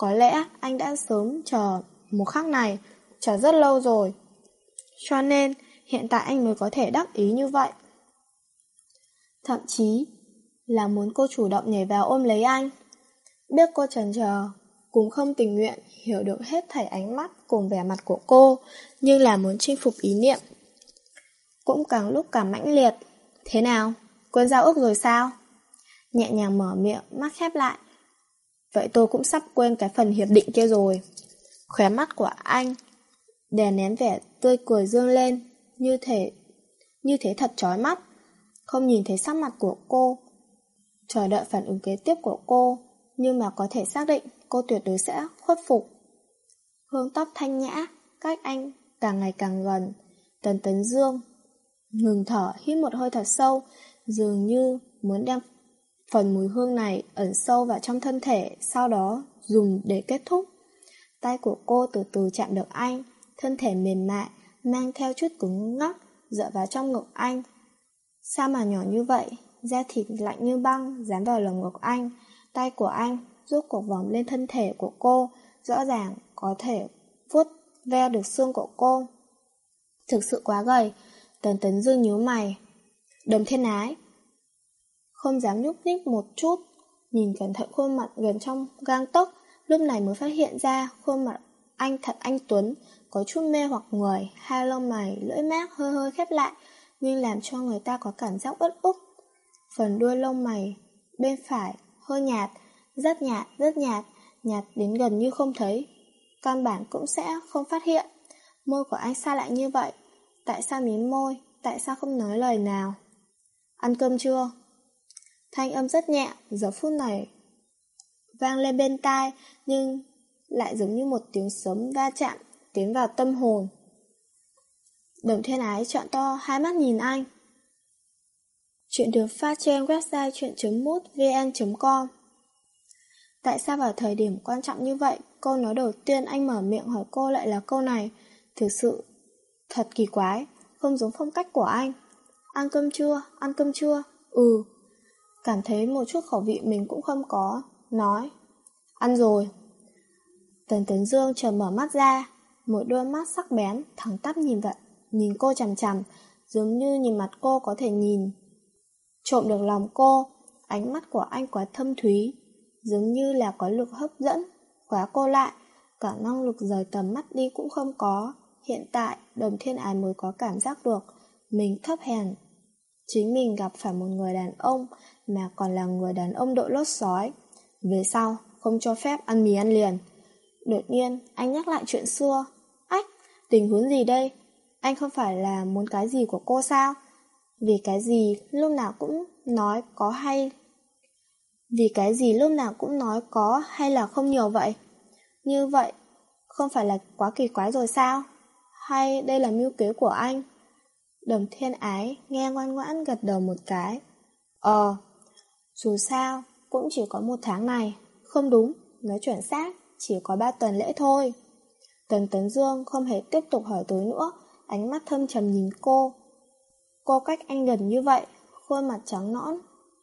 Có lẽ anh đã sớm chờ Một khắc này Chờ rất lâu rồi Cho nên hiện tại anh mới có thể đắc ý như vậy Thậm chí Là muốn cô chủ động nhảy vào ôm lấy anh Biết cô chần chờ Cũng không tình nguyện Hiểu được hết thảy ánh mắt cùng vẻ mặt của cô Nhưng là muốn chinh phục ý niệm cũng càng lúc càng mãnh liệt. Thế nào? Quên giao ước rồi sao? Nhẹ nhàng mở miệng, mắt khép lại. Vậy tôi cũng sắp quên cái phần hiệp định kia rồi. Khóe mắt của anh đè nén vẻ tươi cười dương lên, như thể như thế thật chói mắt. Không nhìn thấy sắc mặt của cô, chờ đợi phản ứng kế tiếp của cô, nhưng mà có thể xác định cô tuyệt đối sẽ khuất phục. Hương tóc thanh nhã, cách anh càng ngày càng gần. Tần Tấn Dương ngừng thở, hít một hơi thật sâu, dường như muốn đem phần mùi hương này ẩn sâu vào trong thân thể, sau đó dùng để kết thúc. Tay của cô từ từ chạm được anh, thân thể mềm mại, mang theo chút cứng ngắc, dựa vào trong ngực anh. Sao mà nhỏ như vậy, da thịt lạnh như băng, dán vào lồng ngực anh. Tay của anh rút cuộc vòng lên thân thể của cô, rõ ràng có thể vuốt ve được xương của cô. Thực sự quá gầy, Tần Tấn Dương nhíu mày. Đồng thiên ái. Không dám nhúc nhích một chút, nhìn cẩn thận khuôn mặt gần trong gang tấc, lúc này mới phát hiện ra khuôn mặt anh thật anh Tuấn, có chút mê hoặc người, hai lông mày, lưỡi mát hơi hơi khép lại, nhưng làm cho người ta có cảm giác uất ức. Phần đuôi lông mày bên phải hơi nhạt, rất nhạt, rất nhạt, nhạt đến gần như không thấy. Căn bản cũng sẽ không phát hiện. Môi của anh sao lại như vậy? Tại sao mím môi? Tại sao không nói lời nào? Ăn cơm chưa? Thanh âm rất nhẹ, giờ phút này vang lên bên tai, nhưng lại giống như một tiếng sấm va chạm, tiến vào tâm hồn. Đồng thiên ái chọn to hai mắt nhìn anh. Chuyện được phát trên website chuyện.mútvn.com Tại sao vào thời điểm quan trọng như vậy, câu nói đầu tiên anh mở miệng hỏi cô lại là câu này? Thực sự, thật kỳ quái, không giống phong cách của anh. Ăn cơm chưa? Ăn cơm chưa? Ừ. Cảm thấy một chút khẩu vị mình cũng không có. Nói. Ăn rồi. Tần Tấn Dương chờ mở mắt ra, một đôi mắt sắc bén, thẳng tắp nhìn vậy, nhìn cô chằm chằm, giống như nhìn mặt cô có thể nhìn. Trộm được lòng cô, ánh mắt của anh quá thâm thúy, giống như là có lực hấp dẫn, khóa cô lại, cả năng lực rời tầm mắt đi cũng không có. Hiện tại, đồng thiên ái mới có cảm giác được mình thấp hèn. Chính mình gặp phải một người đàn ông mà còn là người đàn ông đội lốt sói. Về sau, không cho phép ăn mì ăn liền. Đột nhiên, anh nhắc lại chuyện xưa. Ách, tình huống gì đây? Anh không phải là muốn cái gì của cô sao? Vì cái gì lúc nào cũng nói có hay Vì cái gì lúc nào cũng nói có hay là không nhiều vậy? Như vậy, không phải là quá kỳ quái rồi sao? Hay đây là mưu kế của anh? Đồng thiên ái nghe ngoan ngoãn gật đầu một cái. Ờ, dù sao, cũng chỉ có một tháng này. Không đúng, nói chuẩn xác, chỉ có ba tuần lễ thôi. Tần Tấn Dương không hề tiếp tục hỏi tối nữa, ánh mắt thâm trầm nhìn cô. Cô cách anh gần như vậy, khuôn mặt trắng nõn.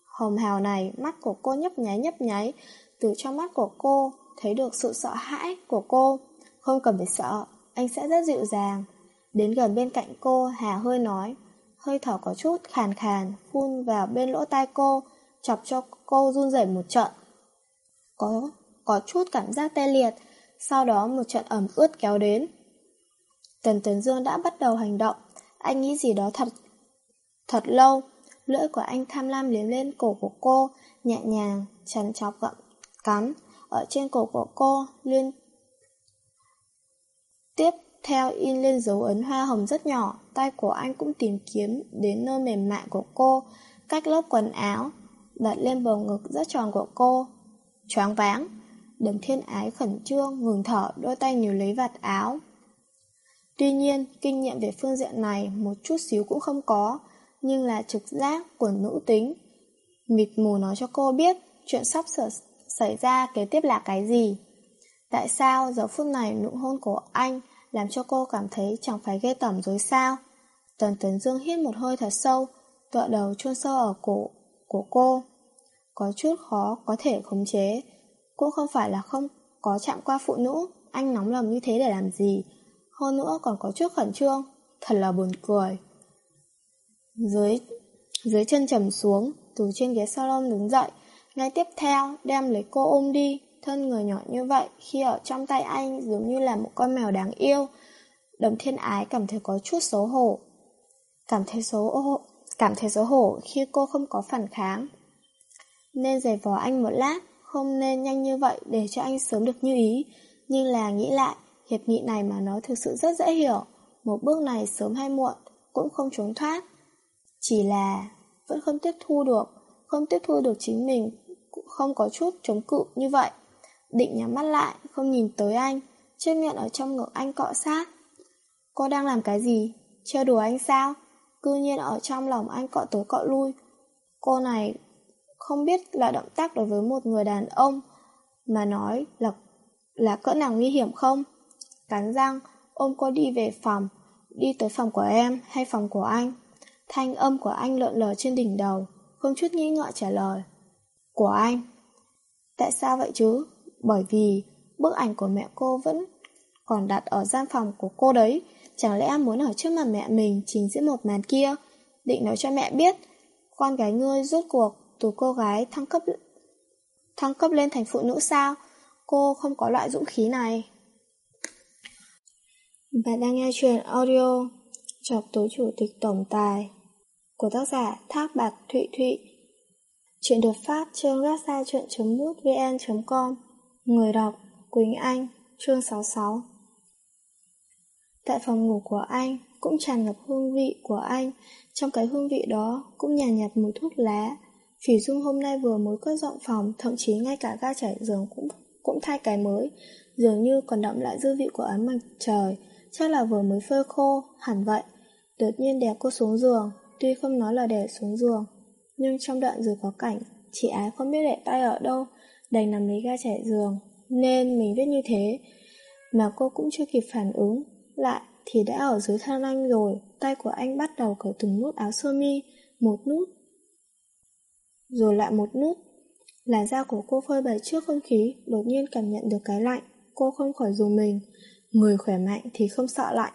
Hồng hào này, mắt của cô nhấp nháy nhấp nháy, từ trong mắt của cô thấy được sự sợ hãi của cô. Không cần phải sợ, anh sẽ rất dịu dàng. Đến gần bên cạnh cô, Hà hơi nói, hơi thở có chút khàn khàn, phun vào bên lỗ tai cô, chọc cho cô run rẩy một trận. Có, có chút cảm giác tê liệt, sau đó một trận ẩm ướt kéo đến. Tần Tấn Dương đã bắt đầu hành động, anh nghĩ gì đó thật thật lâu. Lưỡi của anh tham lam liếm lên cổ của cô, nhẹ nhàng, chắn chọc gặm, cắn. Ở trên cổ của cô, liên tiếp theo in lên dấu ấn hoa hồng rất nhỏ, tay của anh cũng tìm kiếm đến nơi mềm mại của cô, cách lớp quần áo, đặt lên bầu ngực rất tròn của cô. Choáng váng, đường thiên ái khẩn trương, ngừng thở, đôi tay nhiều lấy vạt áo. Tuy nhiên, kinh nghiệm về phương diện này một chút xíu cũng không có, nhưng là trực giác của nữ tính. Mịt mù nói cho cô biết chuyện sắp xảy ra kế tiếp là cái gì. Tại sao giờ phút này nụ hôn của anh làm cho cô cảm thấy chẳng phải ghê tởm rồi sao? Tần Tấn Dương hít một hơi thật sâu, tựa đầu chôn sâu ở cổ của cô. Có chút khó có thể khống chế, cũng không phải là không có chạm qua phụ nữ, anh nóng lòng như thế để làm gì. Hơn nữa còn có chút khẩn trương, thật là buồn cười. Dưới dưới chân trầm xuống, từ trên ghế salon đứng dậy, ngay tiếp theo đem lấy cô ôm đi, thân người nhỏ như vậy khi ở trong tay anh giống như là một con mèo đáng yêu. Đầm thiên ái cảm thấy có chút xấu hổ. Cảm thấy xấu hổ, cảm thấy xấu hổ khi cô không có phản kháng. Nên giày vò anh một lát, không nên nhanh như vậy để cho anh sớm được như ý. Nhưng là nghĩ lại, hiệp nghị này mà nói thực sự rất dễ hiểu. Một bước này sớm hay muộn cũng không trốn thoát. Chỉ là vẫn không tiếp thu được, không tiếp thu được chính mình, cũng không có chút chống cự như vậy. Định nhắm mắt lại, không nhìn tới anh, chiếc miệng ở trong ngực anh cọ sát. Cô đang làm cái gì? Chơi đùa anh sao? Cư nhiên ở trong lòng anh cọ tới cọ lui. Cô này không biết là động tác đối với một người đàn ông mà nói là là cỡ nào nguy hiểm không? Cắn răng, ôm cô đi về phòng, đi tới phòng của em hay phòng của anh. Thanh âm của anh lợn lờ trên đỉnh đầu, không chút nghi ngợi trả lời. Của anh. Tại sao vậy chứ? Bởi vì bức ảnh của mẹ cô vẫn còn đặt ở gian phòng của cô đấy. Chẳng lẽ muốn ở trước mặt mẹ mình trình giữa một màn kia? Định nói cho mẹ biết, con gái ngươi rốt cuộc từ cô gái thăng cấp thăng cấp lên thành phụ nữ sao? Cô không có loại dũng khí này. Bạn đang nghe chuyện audio Chọc tối chủ tịch tổng tài của tác giả Thác Bạc Thụy Thụy. Chuyện được phát trên website chuyện.mútvn.com Người đọc Quỳnh Anh Chương 66 Tại phòng ngủ của anh cũng tràn ngập hương vị của anh. Trong cái hương vị đó cũng nhàn nhạt, nhạt mùi thuốc lá. Phỉ Dung hôm nay vừa mới cất dọn phòng Thậm chí ngay cả ga trải giường cũng cũng thay cái mới. Dường như còn đậm lại dư vị của ánh mặt trời. Chắc là vừa mới phơi khô, hẳn vậy. Đột nhiên đè cô xuống giường. Tuy không nói là đè xuống giường Nhưng trong đoạn rồi có cảnh Chị ái không biết để tay ở đâu Đành nằm lấy ga trải giường. Nên mình viết như thế Mà cô cũng chưa kịp phản ứng. Lại thì đã ở dưới thân anh rồi Tay của anh bắt đầu cởi từng nút áo sơ mi Một nút Rồi lại một nút. Làn da của cô phơi bày trước không khí Đột nhiên cảm nhận được cái lạnh Cô không khỏi dùng mình. Người khỏe mạnh thì không sợ lạnh.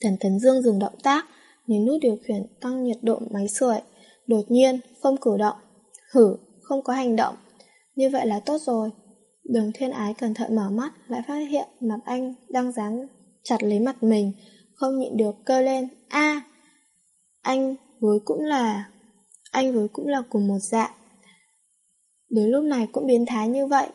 Tần Tấn Dương dừng động tác Nhấn nút điều khiển tăng nhiệt độ máy sưởi. Đột nhiên không cử động. Hử, không có hành động. Như vậy là tốt rồi. Đường thiên ái cẩn thận mở mắt Lại phát hiện mặt anh đang dán chặt lấy mặt mình Không nhịn được kêu lên a Anh với cũng là Anh với cũng là cùng một dạng. Đến lúc này cũng biến thái như vậy.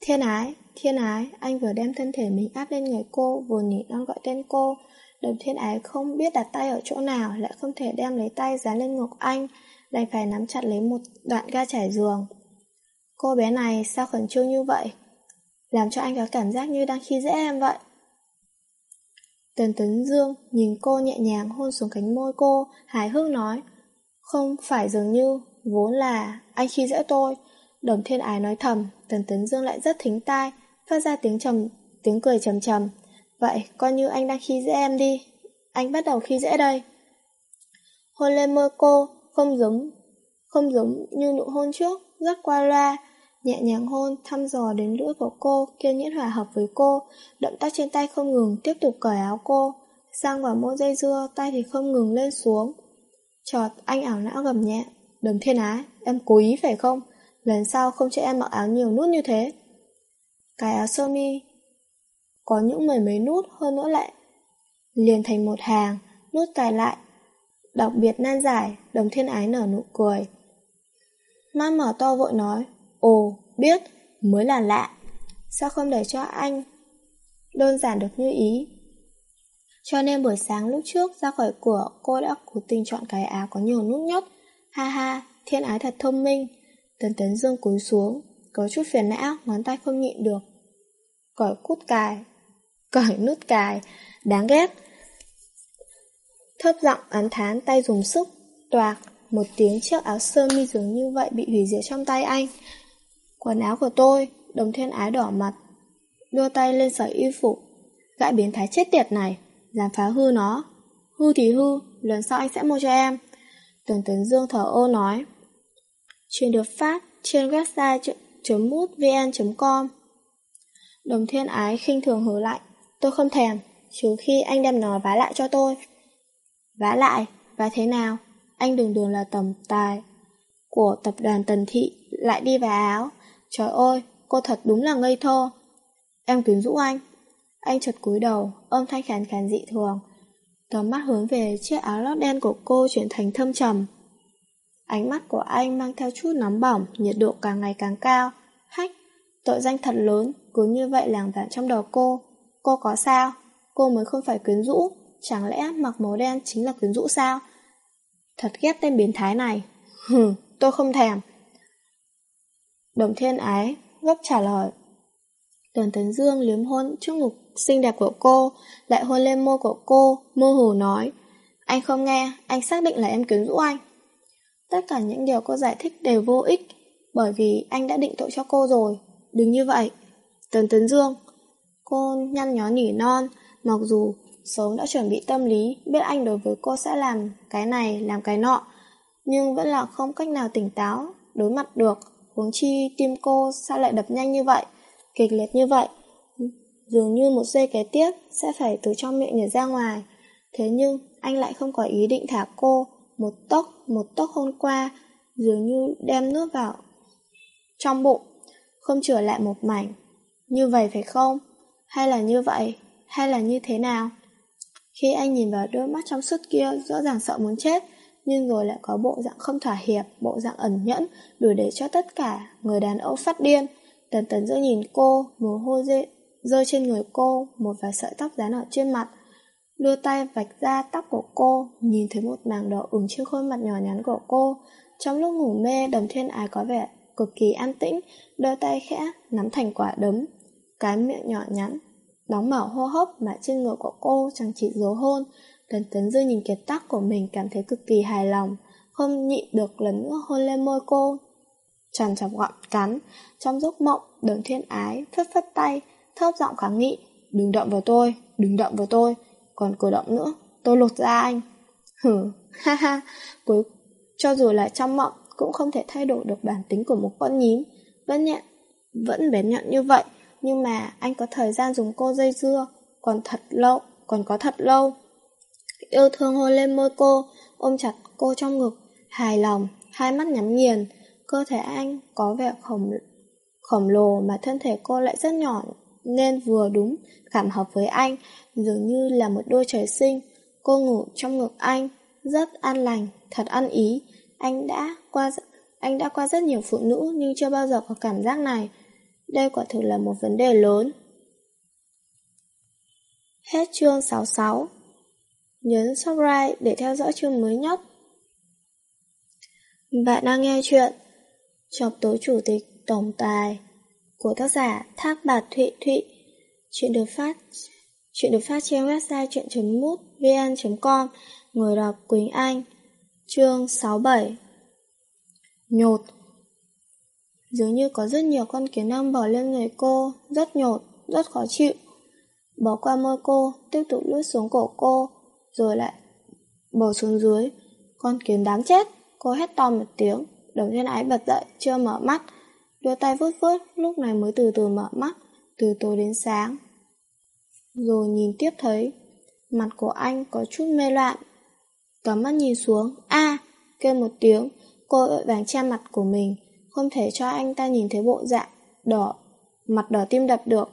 Thiên ái, thiên ái Anh vừa đem thân thể mình áp lên người cô Vừa nhỉ non gọi tên cô. Đồng thiên ái không biết đặt tay ở chỗ nào Lại không thể đem lấy tay dán lên ngực anh Đành phải nắm chặt lấy một đoạn ga trải giường. Cô bé này sao khẩn trương như vậy? Làm cho anh có cảm giác như đang khi dễ em vậy. Tần Tấn Dương nhìn cô nhẹ nhàng hôn xuống cánh môi cô, Hài hước nói, Không phải dường như, Vốn là anh khi dễ tôi. Đồng thiên ái nói thầm, Tần Tấn Dương lại rất thính tai, Phát ra tiếng trầm, tiếng cười trầm trầm. Vậy coi như anh đang khi dễ em đi, Anh bắt đầu khi dễ đây. Hôn lên môi cô, Không giống Không giống như nụ hôn trước, Rất qua loa. Nhẹ nhàng hôn thăm dò đến lưỡi của cô Kiên nhẫn hòa hợp với cô Động tác trên tay không ngừng tiếp tục cởi áo cô Sang vào môi dây dưa Tay thì không ngừng lên xuống Chọt anh ảo não gầm nhẹ Đồng thiên ái Em cố ý phải không Lần sau không cho em mặc áo nhiều nút như thế Cái áo sơ mi có những mười mấy nút hơn nữa lại. Liền thành một hàng, nút cài lại. Đặc biệt nan giải, đồng thiên ái nở nụ cười. Mắt mở to vội nói, ồ, biết, mới là lạ. Sao không để cho anh đơn giản được như ý? Cho nên buổi sáng lúc trước ra khỏi cửa cô đã cố tình chọn cái áo có nhiều nút nhất. Ha ha, thiên ái thật thông minh. Tần tấn dương cúi xuống, có chút phiền não, ngón tay không nhịn được. Cởi cút cài, cởi nút cài, đáng ghét. Thấp giọng án thán tay dùng sức, toạc, một tiếng chiếc áo sơ mi dường như vậy bị hủy diệt trong tay anh. Quần áo của tôi, đồng thiên ái đỏ mặt, đưa tay lên sợi y phục. Gã biến thái chết tiệt này, làm phá hư nó. Hư thì hư, lần sau anh sẽ mua cho em. Tường Tấn Dương thở ô nói. Chuyện được phát trên website.mútvn.com Đồng thiên ái khinh thường hứa lại. Tôi không thèm, trừ khi anh đem nó vá lại cho tôi. Vá lại, vá thế nào? Anh đừng đường là tổng tài của tập đoàn Tần Thị lại đi vá áo. Trời ơi, cô thật đúng là ngây thơ. Em quyến rũ anh. Anh chợt cúi đầu, âm thanh khàn khàn dị thường. Tóm mắt hướng về chiếc áo lót đen của cô chuyển thành thâm trầm. Ánh mắt của anh mang theo chút nóng bỏng, nhiệt độ càng ngày càng cao. Hách, tội danh thật lớn, cứ như vậy làng vạn trong đầu cô. Cô có sao? Cô mới không phải quyến rũ. Chẳng lẽ mặc màu đen chính là quyến rũ sao? Thật ghét tên biến thái này. Hừ, tôi không thèm. Đồng thiên ái, gấp trả lời. Đoàn Tấn Dương liếm hôn trước ngực xinh đẹp của cô, lại hôn lên môi của cô, mơ hồ nói. Anh không nghe, anh xác định là em quyến rũ anh. Tất cả những điều cô giải thích đều vô ích, bởi vì anh đã định tội cho cô rồi. Đừng như vậy. Tần Tấn Dương. Cô nhăn nhó nỉ non, mặc dù sớm đã chuẩn bị tâm lý, biết anh đối với cô sẽ làm cái này, làm cái nọ, nhưng vẫn là không cách nào tỉnh táo, đối mặt được. Huống chi tim cô sao lại đập nhanh như vậy, kịch liệt như vậy. Dường như một giây kế tiếp sẽ phải từ trong miệng nhảy ra ngoài. Thế nhưng anh lại không có ý định thả cô, một tốc, một tốc hôn qua, dường như đem nước vào trong bụng, không trở lại một mảnh. Như vậy phải không? Hay là như vậy? Hay là như thế nào? Khi anh nhìn vào đôi mắt trong suốt kia, rõ ràng sợ muốn chết, nhưng rồi lại có bộ dạng không thỏa hiệp, bộ dạng ẩn nhẫn, đủ để cho tất cả người đàn ông phát điên. Tần tần giữa nhìn cô, mồ hôi rơi, rơi trên người cô, một vài sợi tóc dán ở trên mặt. Đưa tay vạch ra tóc của cô, nhìn thấy một mảng đỏ ửng trên khuôn mặt nhỏ nhắn của cô. Trong lúc ngủ mê, đầm thiên ái có vẻ cực kỳ an tĩnh, đôi tay khẽ, nắm thành quả đấm. Cái miệng nhỏ nhắn, đóng mở hô hấp mà trên người của cô chẳng chỉ dấu hôn. Tần tấn dư nhìn kiệt tác của mình cảm thấy cực kỳ hài lòng, không nhịn được lần nữa hôn lên môi cô. Tràn chọc gọn cắn, trong giấc mộng, đường thiên ái, phất phất tay, thấp giọng kháng nghị. Đừng động vào tôi, đừng động vào tôi, còn cử động nữa, tôi lột ra anh. Hử, ha ha, cuối cho dù là trong mộng cũng không thể thay đổi được bản tính của một con nhím, vẫn nhẹ, vẫn bén nhọn như vậy, nhưng mà anh có thời gian dùng cô dây dưa, còn thật lâu, còn có thật lâu. Yêu thương hôn lên môi cô, ôm chặt cô trong ngực, hài lòng, hai mắt nhắm nghiền, cơ thể anh có vẻ khổng khổng lồ mà thân thể cô lại rất nhỏ nên vừa đúng cảm hợp với anh, dường như là một đôi trời sinh. Cô ngủ trong ngực anh, rất an lành, thật ăn ý. Anh đã qua anh đã qua rất nhiều phụ nữ nhưng chưa bao giờ có cảm giác này. Đây quả thực là một vấn đề lớn. Hết chương 66 Nhấn subscribe để theo dõi chương mới nhất. Bạn đang nghe chuyện Chọc tối chủ tịch tổng tài của tác giả Thác Bạt Thụy Thụy. Chuyện được phát chuyện được phát trên website chuyện.mútvn.com Người đọc Quỳnh Anh Chương 67 Nhột Dường như có rất nhiều con kiến âm bỏ lên người cô, rất nhột, rất khó chịu. Bỏ qua môi cô, tiếp tục lướt xuống cổ cô, rồi lại bò xuống dưới. Con kiến đáng chết, cô hét to một tiếng, đồng thiên ái bật dậy, chưa mở mắt. Đưa tay vuốt vuốt, lúc này mới từ từ mở mắt, từ tối đến sáng. Rồi nhìn tiếp thấy, mặt của anh có chút mê loạn. Cắm mắt nhìn xuống, a kêu một tiếng, cô vội vàng che mặt của mình, không thể cho anh ta nhìn thấy bộ dạng đỏ, mặt đỏ tim đập được.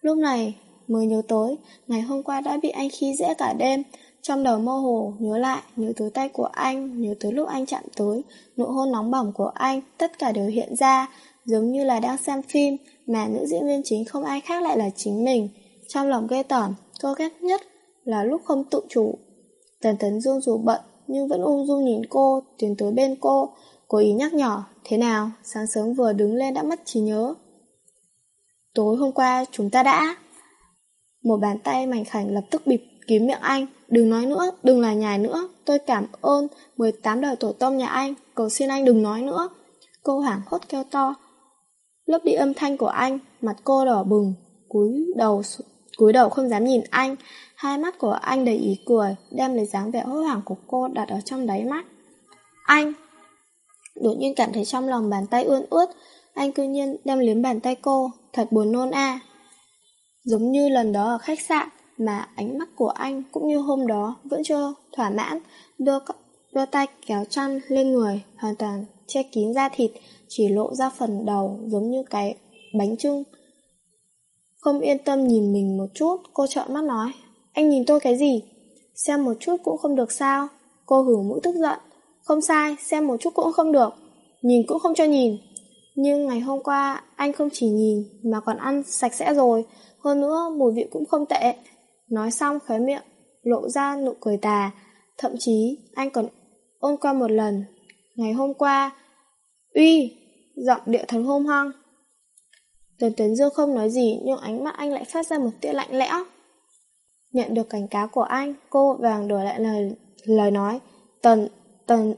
Lúc này mới nhớ tối ngày hôm qua đã bị anh khi dễ cả đêm, trong đầu mơ hồ nhớ lại, nhớ tới tay của anh, nhớ tới lúc anh chạm tới, nụ hôn nóng bỏng của anh, tất cả đều hiện ra, giống như là đang xem phim, mà nữ diễn viên chính không ai khác lại là chính mình. Trong lòng ghê tởm, cô ghét nhất là lúc không tự chủ. Tần Tấn Dương dù bận, nhưng vẫn ung dung nhìn cô, tiến tới bên cô, cố ý nhắc nhỏ, thế nào, sáng sớm vừa đứng lên đã mất trí nhớ. Tối hôm qua chúng ta đã... Một bàn tay mảnh khảnh lập tức bịp Kiếm miệng anh, đừng nói nữa, đừng là nhài nữa, tôi cảm ơn 18 đời tổ tông nhà anh, cầu xin anh đừng nói nữa. Cô hoảng hốt kêu to, Lớp đi âm thanh của anh, mặt cô đỏ bừng, cúi đầu cúi đầu không dám nhìn anh, hai mắt của anh đầy ý cười, đem lấy dáng vẻ hốt hoảng của cô đặt ở trong đáy mắt. Anh! Đột nhiên cảm thấy trong lòng bàn tay ươn ướt, anh cư nhiên đem liếm bàn tay cô, thật buồn nôn a. Giống như lần đó ở khách sạn, mà ánh mắt của anh cũng như hôm đó vẫn chưa thỏa mãn, đưa, đưa tay kéo chăn lên người, hoàn toàn che kín da thịt, chỉ lộ ra phần đầu giống như cái bánh trưng. Không yên tâm nhìn mình một chút, cô trợn mắt nói, anh nhìn tôi cái gì? xem một chút cũng không được sao? Cô hử mũi tức giận. Không sai, xem một chút cũng không được. Nhìn cũng không cho nhìn. Nhưng ngày hôm qua, anh không chỉ nhìn, mà còn ăn sạch sẽ rồi. Hơn nữa, mùi vị cũng không tệ. Nói xong khóe miệng, lộ ra nụ cười tà. Thậm chí, anh còn ôn qua một lần. Ngày hôm qua, uy, giọng địa thần hôm hăng. Tần Tuấn Dương không nói gì nhưng ánh mắt anh lại phát ra một tia lạnh lẽo. Nhận được cảnh cáo của anh, cô vàng đổi lại lời, lời nói. Tần, Tần...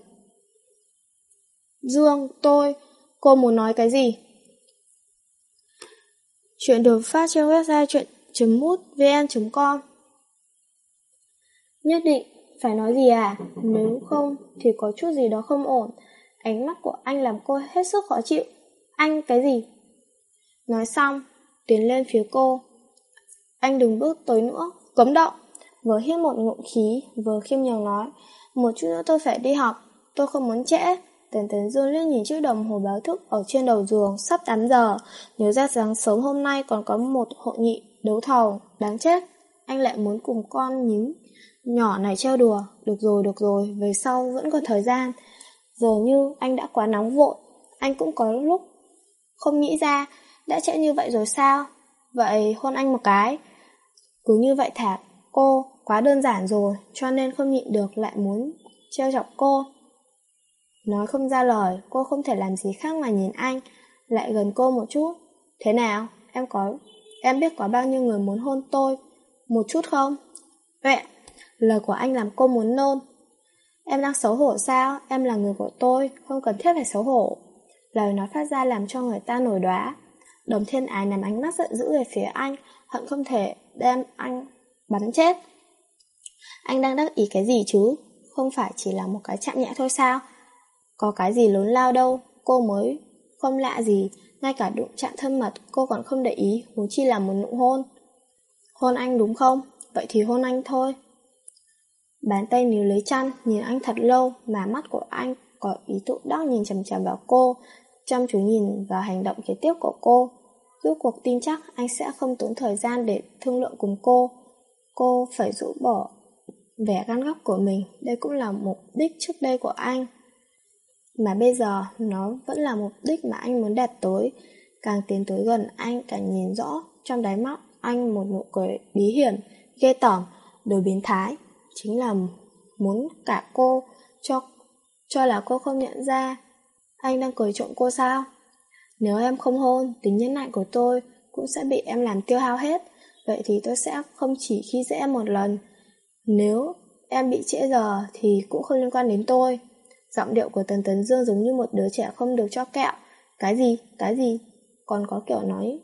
Dương, tôi, cô muốn nói cái gì? Chuyện được phát trên website chuyện.mútvn.com Nhất định, phải nói gì à? Nếu không, thì có chút gì đó không ổn. Ánh mắt của anh làm cô hết sức khó chịu. Anh cái gì? Nói xong, tiến lên phía cô. Anh đừng bước tới nữa, cấm động. Vừa hít một ngụm khí, vừa khiêm nhường nói. Một chút nữa tôi phải đi học, tôi không muốn trễ. Tần Tấn Dương liếc nhìn chiếc đồng hồ báo thức ở trên đầu giường, sắp 8 giờ. Nhớ ra sáng sớm hôm nay còn có một hội nghị đấu thầu, đáng chết. Anh lại muốn cùng con nhím nhỏ này treo đùa. Được rồi, được rồi, về sau vẫn còn thời gian. Giờ như anh đã quá nóng vội, anh cũng có lúc không nghĩ ra, đã trễ như vậy rồi sao? Vậy hôn anh một cái. Cứ như vậy thả cô, quá đơn giản rồi, cho nên không nhịn được lại muốn treo chọc cô. Nói không ra lời, cô không thể làm gì khác mà nhìn anh, lại gần cô một chút. Thế nào, em có, em biết có bao nhiêu người muốn hôn tôi, một chút không? mẹ, lời của anh làm cô muốn nôn. Em đang xấu hổ sao? Em là người của tôi, không cần thiết phải xấu hổ. Lời nói phát ra làm cho người ta nổi đoá. Đồng thiên ái nằm ánh mắt giận dữ về phía anh, hận không thể đem anh bắn chết. Anh đang đắc ý cái gì chứ? Không phải chỉ là một cái chạm nhẹ thôi sao? Có cái gì lớn lao đâu, cô mới không lạ gì, ngay cả đụng chạm thân mật cô còn không để ý, huống chi là một nụ hôn. Hôn anh đúng không? Vậy thì hôn anh thôi. Bàn tay níu lấy chăn, nhìn anh thật lâu mà mắt của anh có ý tụ đắc nhìn chầm chầm vào cô, chăm chú nhìn vào hành động kế tiếp của cô. Rốt cuộc tin chắc anh sẽ không tốn thời gian để thương lượng cùng cô. Cô phải rũ bỏ vẻ gan góc của mình, đây cũng là mục đích trước đây của anh. Mà bây giờ nó vẫn là mục đích mà anh muốn đạt tới. Càng tiến tới gần anh càng nhìn rõ trong đáy mắt anh một nụ cười bí hiểm, ghê tởm, đồ biến thái. Chính là muốn cả cô cho cho là cô không nhận ra anh đang cười trộm cô sao? Nếu em không hôn, tính nhân lại của tôi cũng sẽ bị em làm tiêu hao hết. Vậy thì tôi sẽ không chỉ khi dễ em một lần. Nếu em bị trễ giờ thì cũng không liên quan đến tôi. Giọng điệu của Tần Tấn Dương giống như một đứa trẻ không được cho kẹo. Cái gì? Cái gì? Còn có kiểu nói...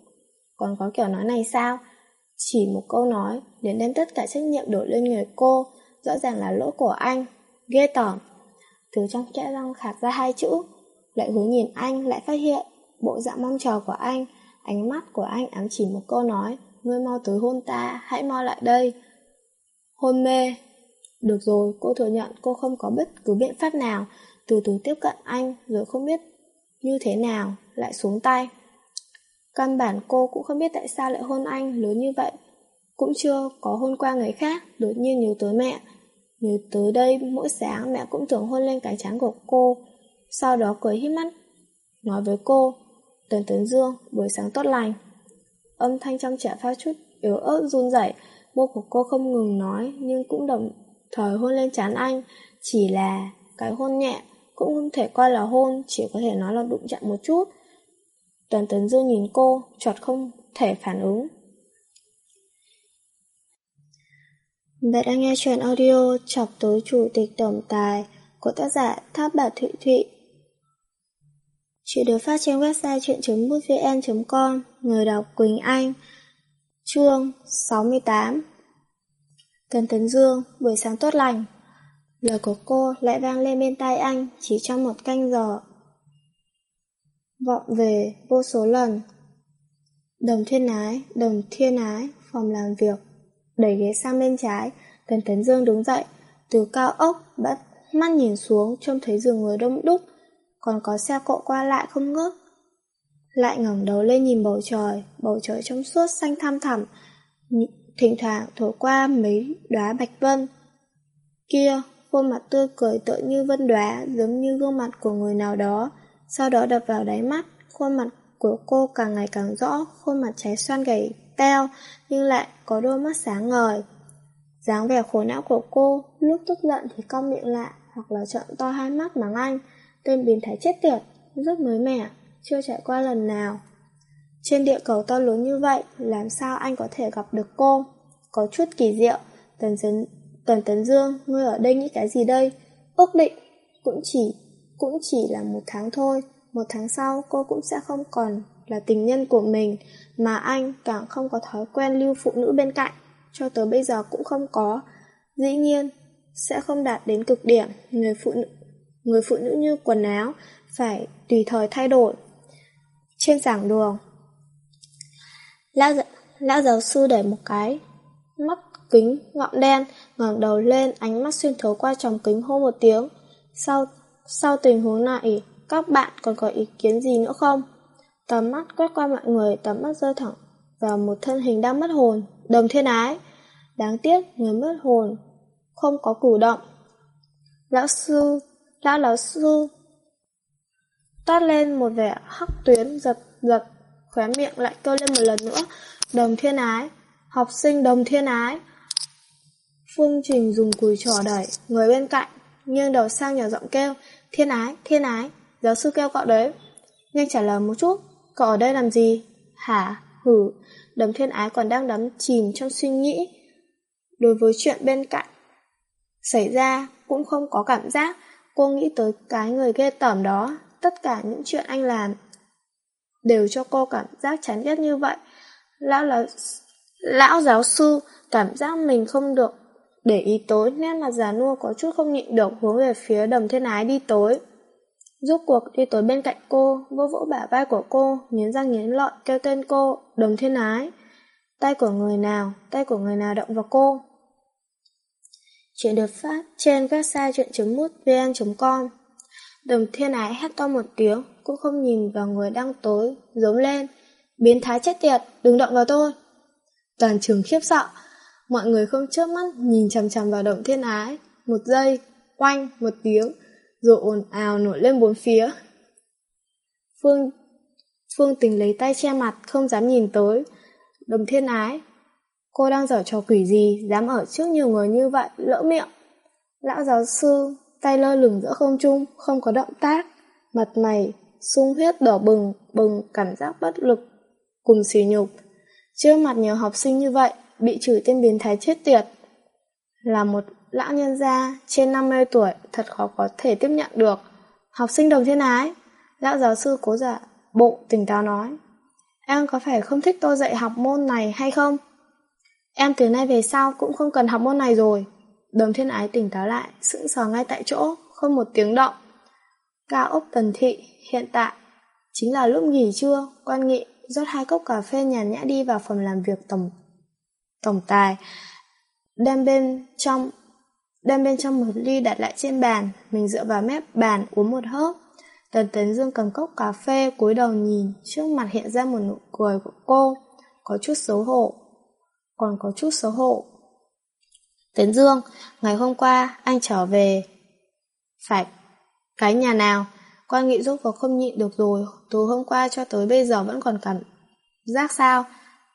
Còn có kiểu nói này sao? Chỉ một câu nói để đem tất cả trách nhiệm đổ lên người cô. Rõ ràng là lỗi của anh. Ghê tởm. Từ trong kẽ răng khạc ra hai chữ. Lại hướng nhìn anh lại phát hiện bộ dạng mong chờ của anh. Ánh mắt của anh ám chỉ một câu nói. Ngươi mau tới hôn ta, hãy mau lại đây. Hôn mê, được rồi, cô thừa nhận cô không có bất cứ biện pháp nào từ từ tiếp cận anh rồi không biết như thế nào lại xuống tay. Căn bản cô cũng không biết tại sao lại hôn anh lớn như vậy. Cũng chưa có hôn qua người khác, đột nhiên nhớ tới mẹ. Nhớ tới đây, mỗi sáng mẹ cũng thường hôn lên cái trán của cô, sau đó cười hít mắt, nói với cô, Tần Tấn Dương, buổi sáng tốt lành. Âm thanh trong trẻ pha chút yếu ớt run rẩy, môi của cô không ngừng nói nhưng cũng đồng thời hôn lên chán anh, chỉ là cái hôn nhẹ, cũng không thể coi là hôn, chỉ có thể nói là đụng chạm một chút. Tần Tấn Dương nhìn cô, chọt không thể phản ứng. Bạn đang nghe chuyện audio Chọc tới Chủ tịch Tổng Tài của tác giả Tháp Bà Thụy Thụy. Chuyện được phát trên website chuyện.mútvn.com Người đọc Quỳnh Anh Chương 68 Tần Tấn Dương, buổi sáng tốt lành. Lời của cô lại vang lên bên tai anh chỉ trong một canh giờ. Vọng về vô số lần. Đồng thiên ái, đồng thiên ái, phòng làm việc. Đẩy ghế sang bên trái, Tần Tấn Dương đứng dậy, từ cao ốc bắt mắt nhìn xuống trông thấy giường người đông đúc, còn có xe cộ qua lại không ngớt. Lại ngẩng đầu lên nhìn bầu trời, bầu trời trong suốt xanh thăm thẳm, thỉnh thoảng thổi qua mấy đóa bạch vân. Kia, khuôn mặt tươi cười tựa như vân đóa, giống như gương mặt của người nào đó, sau đó đập vào đáy mắt, khuôn mặt của cô càng ngày càng rõ, khuôn mặt trái xoan gầy teo, nhưng lại có đôi mắt sáng ngời. dáng vẻ khổ não của cô, lúc tức giận thì cong miệng lại, hoặc là trợn to hai mắt mắng anh, tên biến thái chết tiệt, rất mới mẻ, chưa trải qua lần nào. Trên địa cầu to lớn như vậy, làm sao anh có thể gặp được cô? Có chút kỳ diệu, Tần Tấn, Tần Tấn Dương, ngươi ở đây nghĩ cái gì đây? Ước định, cũng chỉ, cũng chỉ là một tháng thôi, một tháng sau cô cũng sẽ không còn là tình nhân của mình, mà anh càng không có thói quen lưu phụ nữ bên cạnh, cho tới bây giờ cũng không có. Dĩ nhiên, sẽ không đạt đến cực điểm, người phụ nữ, người phụ nữ như quần áo, phải tùy thời thay đổi. Trên giảng đường, lão, lão giáo sư đẩy một cái mắt kính ngọn đen, ngẩng đầu lên, ánh mắt xuyên thấu qua tròng kính hô một tiếng. Sau, sau tình huống này, các bạn còn có ý kiến gì nữa không? Tầm mắt quét qua mọi người, tầm mắt rơi thẳng vào một thân hình đang mất hồn, đồng thiên ái. Đáng tiếc, người mất hồn không có cử động. Lão sư, lão lão sư, toát lên một vẻ hắc tuyến giật giật, khóe miệng lại kêu lên một lần nữa, đồng thiên ái, học sinh đồng thiên ái. Phương Trình dùng cùi trỏ đẩy, người bên cạnh, nghiêng đầu sang nhỏ giọng kêu, thiên ái, thiên ái, giáo sư kêu cậu đấy. Nhanh trả lời một chút, cậu ở đây làm gì? Hả? Hử, đồng thiên ái còn đang đắm chìm trong suy nghĩ. Đối với chuyện bên cạnh, xảy ra cũng không có cảm giác, cô nghĩ tới cái người ghê tởm đó, tất cả những chuyện anh làm đều cho cô cảm giác chán ghét như vậy. Lão là lão giáo sư cảm giác mình không được để ý tối, nét mặt già nua có chút không nhịn được hướng về phía đồng thiên ái đi tối. Rốt cuộc đi tới bên cạnh cô, vỗ vỗ bả vai của cô, nghiến răng nghiến lợi kêu tên cô, đồng thiên ái. Tay của người nào, tay của người nào động vào cô. Chuyện được phát trên website chuyện.mútvn.com Đồng thiên ái hét to một tiếng, cũng không nhìn vào người đang tối, giống lên. Biến thái chết tiệt, đừng động vào tôi. Toàn trường khiếp sợ, mọi người không chớp mắt nhìn chằm chằm vào động thiên ái. Một giây, quanh, một tiếng, rồi ồn ào nổi lên bốn phía. Phương Phương tình lấy tay che mặt, không dám nhìn tới. Đồng thiên ái, cô đang dở trò quỷ gì, dám ở trước nhiều người như vậy, lỡ miệng. Lão giáo sư, tay lơ lửng giữa không trung, không có động tác, mặt mày, sung huyết đỏ bừng, bừng cảm giác bất lực, cùng xỉ nhục. Trước mặt nhiều học sinh như vậy, bị chửi tên biến thái chết tiệt. Là một lão nhân gia trên 50 tuổi thật khó có thể tiếp nhận được. Học sinh đồng thiên ái, lão giáo sư cố giả bộ tỉnh táo nói. Em có phải không thích tôi dạy học môn này hay không? Em từ nay về sau cũng không cần học môn này rồi. Đồng thiên ái tỉnh táo lại, sững sờ ngay tại chỗ, không một tiếng động. Cao ốc tần thị, hiện tại, chính là lúc nghỉ trưa, quan nghị, rót hai cốc cà phê nhàn nhã đi vào phòng làm việc tổng tổng tài. Đem bên trong đem bên trong một ly đặt lại trên bàn, mình dựa vào mép bàn uống một hớp. Tần Tấn Dương cầm cốc cà phê cúi đầu nhìn, trước mặt hiện ra một nụ cười của cô, có chút xấu hổ, còn có chút xấu hổ. Tấn Dương, ngày hôm qua anh trở về, phải cái nhà nào? Quan nghị giúp có không nhịn được rồi, từ hôm qua cho tới bây giờ vẫn còn cảm giác sao?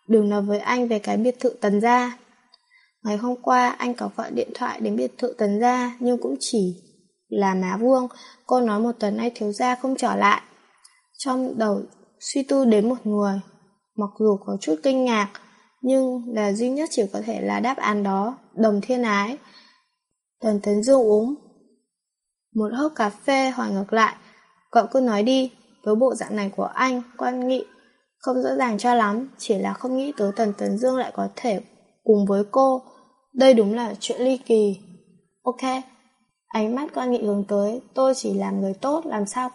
Đừng nói với anh về cái biệt thự tần gia. Ngày hôm qua anh có gọi điện thoại đến biệt thự tần gia nhưng cũng chỉ là má vuông. Cô nói một tuần nay thiếu gia không trở lại. Trong đầu suy tư đến một người. Mặc dù có chút kinh ngạc nhưng là duy nhất chỉ có thể là đáp án đó. Đồng thiên ái. Tần Tấn Dương uống một hớp cà phê hỏi ngược lại. Cậu cứ nói đi, với bộ dạng này của anh, quan nghị không rõ ràng cho lắm, chỉ là không nghĩ tới Tần Tấn Dương lại có thể cùng với cô. Đây đúng là chuyện ly kỳ. Ok, ánh mắt quan nghị hướng tới, tôi chỉ làm người tốt, làm sao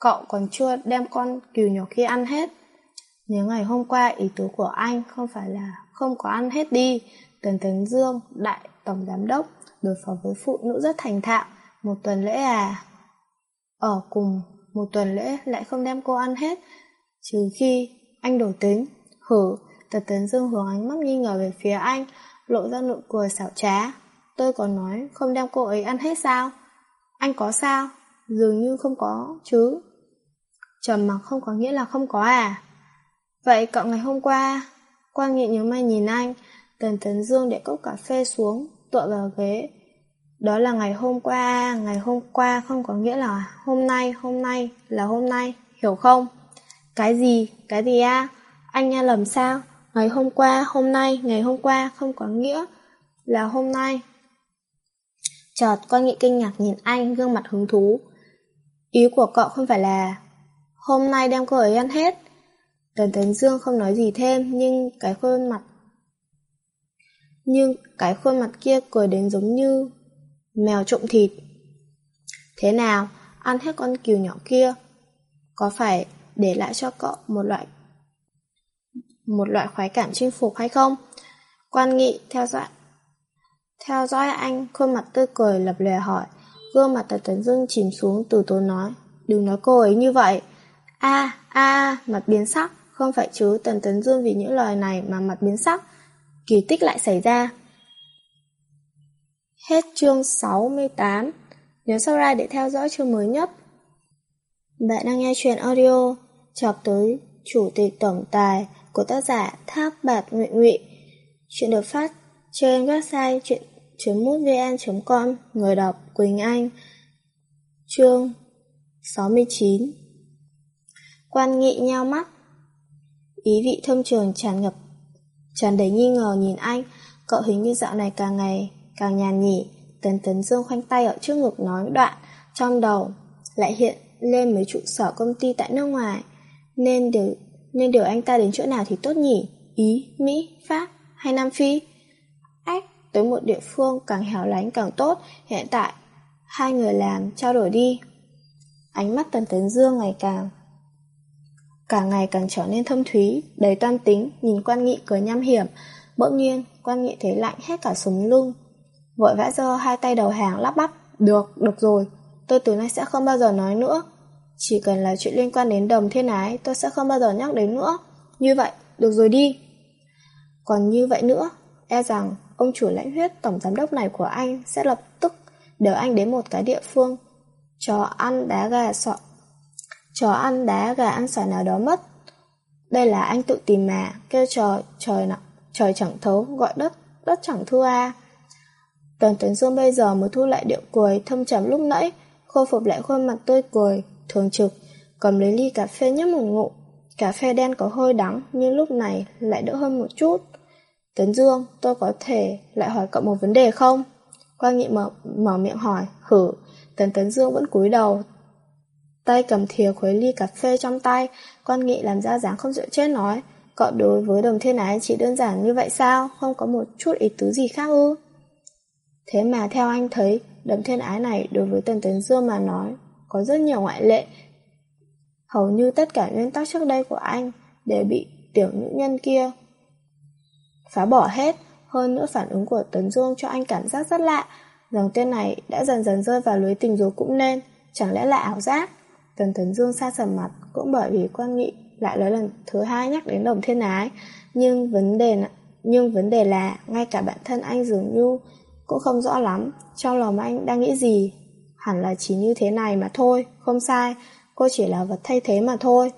cậu còn chưa đem con cừu nhỏ kia ăn hết. Nhớ ngày hôm qua ý tứ của anh không phải là không có ăn hết đi. Tần Tấn Dương, đại tổng giám đốc, đối phó với phụ nữ rất thành thạo. Một tuần lễ à? Ở cùng một tuần lễ lại không đem cô ăn hết, Trừ khi anh đổi tính Hử Tật tấn dương hướng ánh mắt nghi ngờ về phía anh Lộ ra nụ cười xảo trá tôi còn nói không đem cô ấy ăn hết sao? Anh có sao? Dường như không có, chứ. Trầm mặc không có nghĩa là không có à? Vậy cậu ngày hôm qua, Quang Nghị nhớ mày nhìn anh, Tần Tấn Dương để cốc cà phê xuống, tựa vào ghế. Đó là ngày hôm qua, ngày hôm qua không có nghĩa là hôm nay, hôm nay là hôm nay, hiểu không? Cái gì, cái gì à? Anh nghe lầm sao? Ngày hôm qua, hôm nay, ngày hôm qua không có nghĩa là hôm nay. Chợt con Nghị kinh ngạc nhìn anh, gương mặt hứng thú. Ý của cậu không phải là hôm nay đem cô ấy ăn hết. Tần Tấn Dương không nói gì thêm, nhưng cái khuôn mặt nhưng cái khuôn mặt kia cười đến giống như mèo trộm thịt. Thế nào, ăn hết con cừu nhỏ kia, có phải để lại cho cậu một loại một loại khoái cảm chinh phục hay không? Quan nghị theo dõi theo dõi anh, khuôn mặt tươi cười lập lè hỏi, gương mặt Tần Tấn Dương chìm xuống từ tốn nói, đừng nói cô ấy như vậy. A, a, mặt biến sắc, không phải chứ Tần Tấn Dương vì những lời này mà mặt biến sắc. Kỳ tích lại xảy ra. Hết chương 68 Nhớ subscribe để theo dõi chương mới nhất. Bạn đang nghe chuyện audio Chọc tới Chủ tịch Tổng Tài của tác giả Tháp Bạt Nguyện Nguyện. Chuyện được phát trên website chuyện.mútvn.com Người đọc Quỳnh Anh, Chương 69 Quan nghị nheo mắt Ý vị thâm trường tràn ngập, Tràn đầy nghi ngờ nhìn anh, Cậu hình như dạo này càng ngày Càng nhàn nhỉ Tần tấn dương khoanh tay ở trước ngực nói đoạn Trong đầu lại hiện lên mấy trụ sở công ty tại nước ngoài. Nên điều, nên điều anh ta đến chỗ nào thì tốt nhỉ? Ý, Mỹ, Pháp hay Nam Phi? Ách, tới một địa phương càng hẻo lánh càng tốt Hiện tại Hai người làm trao đổi đi. Ánh mắt Tần Tấn Dương ngày càng Càng ngày càng trở nên thâm thúy Đầy toan tính Nhìn quan nghị cười nham hiểm. Bỗng nhiên quan nghị thấy lạnh hết cả sống lưng. Vội vã giơ hai tay đầu hàng lắp bắp. Được, được rồi. Tôi từ nay sẽ không bao giờ nói nữa. Chỉ cần là chuyện liên quan đến đồng thiên ái Tôi sẽ không bao giờ nhắc đến nữa. Như vậy, được rồi đi. Còn như vậy nữa E rằng ông chủ lãnh huyết tổng giám đốc này của anh Sẽ lập tức đưa anh đến một cái địa phương. Cho ăn đá gà sọ Chó ăn đá gà ăn sỏi nào đó mất. Đây là anh tự tìm mà Kêu trời, trời nặng Trời chẳng thấu, gọi đất, đất chẳng thua à Tần Tuấn Dương bây giờ mới thu lại điệu cười thâm trầm lúc nãy, khôi phục lại khuôn mặt tươi cười, thường trực, cầm lấy ly cà phê nhấp một ngụm. Cà phê đen có hơi đắng, nhưng lúc này lại đỡ hơn một chút. Tấn Dương, tôi có thể lại hỏi cậu một vấn đề không? Quang Nghị mở, mở miệng hỏi, hử. Tấn Tấn Dương vẫn cúi đầu, tay cầm thìa khuấy ly cà phê trong tay. Quan Nghị làm ra dáng không dựa chết nói, cậu đối với đồng thiên ái chỉ đơn giản như vậy sao? Không có một chút ý tứ gì khác ư? Thế mà theo anh thấy, đầm thiên ái này đối với Tần Tấn Dương mà nói, có rất nhiều ngoại lệ. Hầu như tất cả nguyên tắc trước đây của anh đều bị tiểu nữ nhân kia phá bỏ hết. Hơn nữa phản ứng của Tấn Dương cho anh cảm giác rất lạ, rằng tên này đã dần dần rơi vào lưới tình dục cũng nên, chẳng lẽ là ảo giác. Tần Tấn Dương xa sầm mặt cũng bởi vì quan nghị lại lấy lần thứ hai nhắc đến đồng thiên ái, nhưng vấn đề nhưng vấn đề là ngay cả bản thân anh dường như cũng không rõ lắm, Trong lòng anh đang nghĩ gì. Hẳn là chỉ như thế này mà thôi, Không sai, Cô chỉ là vật thay thế mà thôi.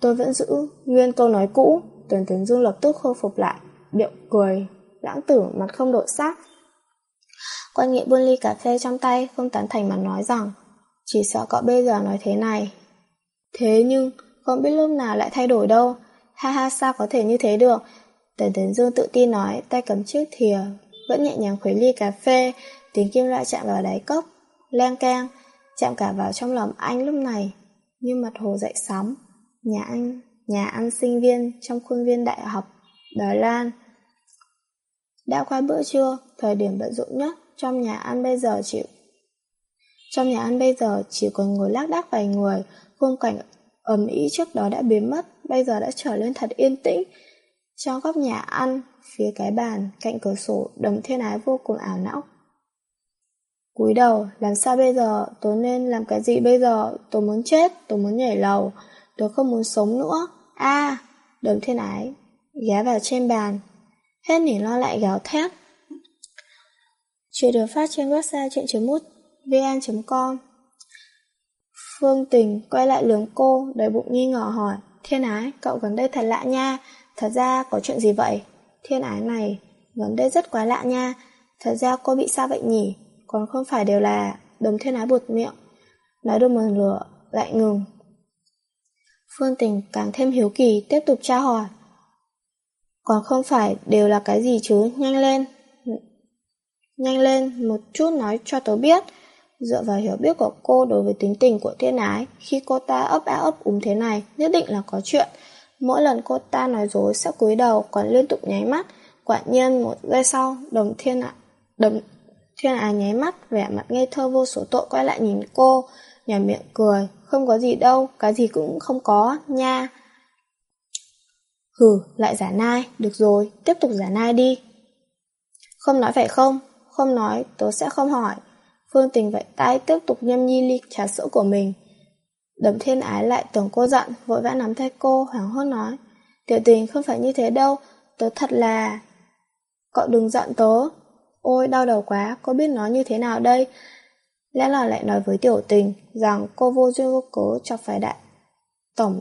Tôi vẫn giữ nguyên câu nói cũ Tuần Tuấn Dương lập tức khôi phục lại Điệu cười, Lãng tử mặt không đổi sắc. Quan nghị buôn ly cà phê trong tay, Không tán thành mà nói rằng, Chỉ sợ cậu bây giờ nói thế này. Thế nhưng, không biết lúc nào lại thay đổi đâu. Ha ha, sao có thể như thế được? Tần Tấn Dương tự tin nói, Tay cầm chiếc thìa vẫn nhẹ nhàng khuấy ly cà phê, tiếng kim loại chạm vào đáy cốc, len keng, chạm cả vào trong lòng anh lúc này, như mặt hồ dậy sóng. Nhà anh, nhà ăn sinh viên trong khuôn viên đại học Đài lan Đã qua bữa trưa, thời điểm bận rộn nhất trong nhà ăn bây giờ chỉ trong nhà ăn bây giờ chỉ còn ngồi lác đác vài người, khung cảnh ầm ĩ trước đó đã biến mất, bây giờ đã trở lên thật yên tĩnh. Trong góc nhà ăn, phía cái bàn, cạnh cửa sổ, đồng thiên ái vô cùng ảo não. cúi đầu, làm sao bây giờ, tôi nên làm cái gì bây giờ, tôi muốn chết, tôi muốn nhảy lầu, tôi không muốn sống nữa. a đồng thiên ái, ghé vào trên bàn, hết nỉ lo lại gào thét. Chuyện được phát trên website chuyện.mútvn.com Phương Tình quay lại lường cô, đầy bụng nghi ngờ hỏi Thiên ái, cậu gần đây thật lạ nha Thật ra có chuyện gì vậy? Thiên ái này, vấn đây rất quá lạ nha. Thật ra cô bị sao vậy nhỉ? Còn không phải đều là Đồng thiên ái buột miệng. Nói được một lửa, lại ngừng. Phương Tình càng thêm hiếu kỳ Tiếp tục tra hỏi. Còn không phải đều là cái gì chứ? Nhanh lên. Nhanh lên một chút nói cho tớ biết. Dựa vào hiểu biết của cô đối với tính tình của thiên ái Khi cô ta ấp á ấp úng thế này Nhất định là có chuyện. Mỗi lần cô ta nói dối sẽ cúi đầu Còn liên tục nháy mắt. Quả nhiên một giây sau, Đồng thiên ạ, Đồng thiên ái nháy mắt, Vẻ mặt ngây thơ vô số tội quay lại nhìn cô Nhà miệng cười, Không có gì đâu, Cái gì cũng không có, nha. Hừ, lại giả nai, Được rồi, tiếp tục giả nai đi. Không nói phải không? Không nói, tớ sẽ không hỏi. Phương Tình vậy tay tiếp tục nhâm nhi ly trà sữa của mình. Đầm thiên ái lại tưởng cô giận, vội vã nắm tay cô, hoảng hốt nói. Tiểu tình không phải như thế đâu, tớ thật là... Cậu đừng giận tớ. Ôi, đau đầu quá, cô biết nói như thế nào đây? Lẽ là lại nói với tiểu tình rằng cô vô duyên vô cớ chọc phải đại tổng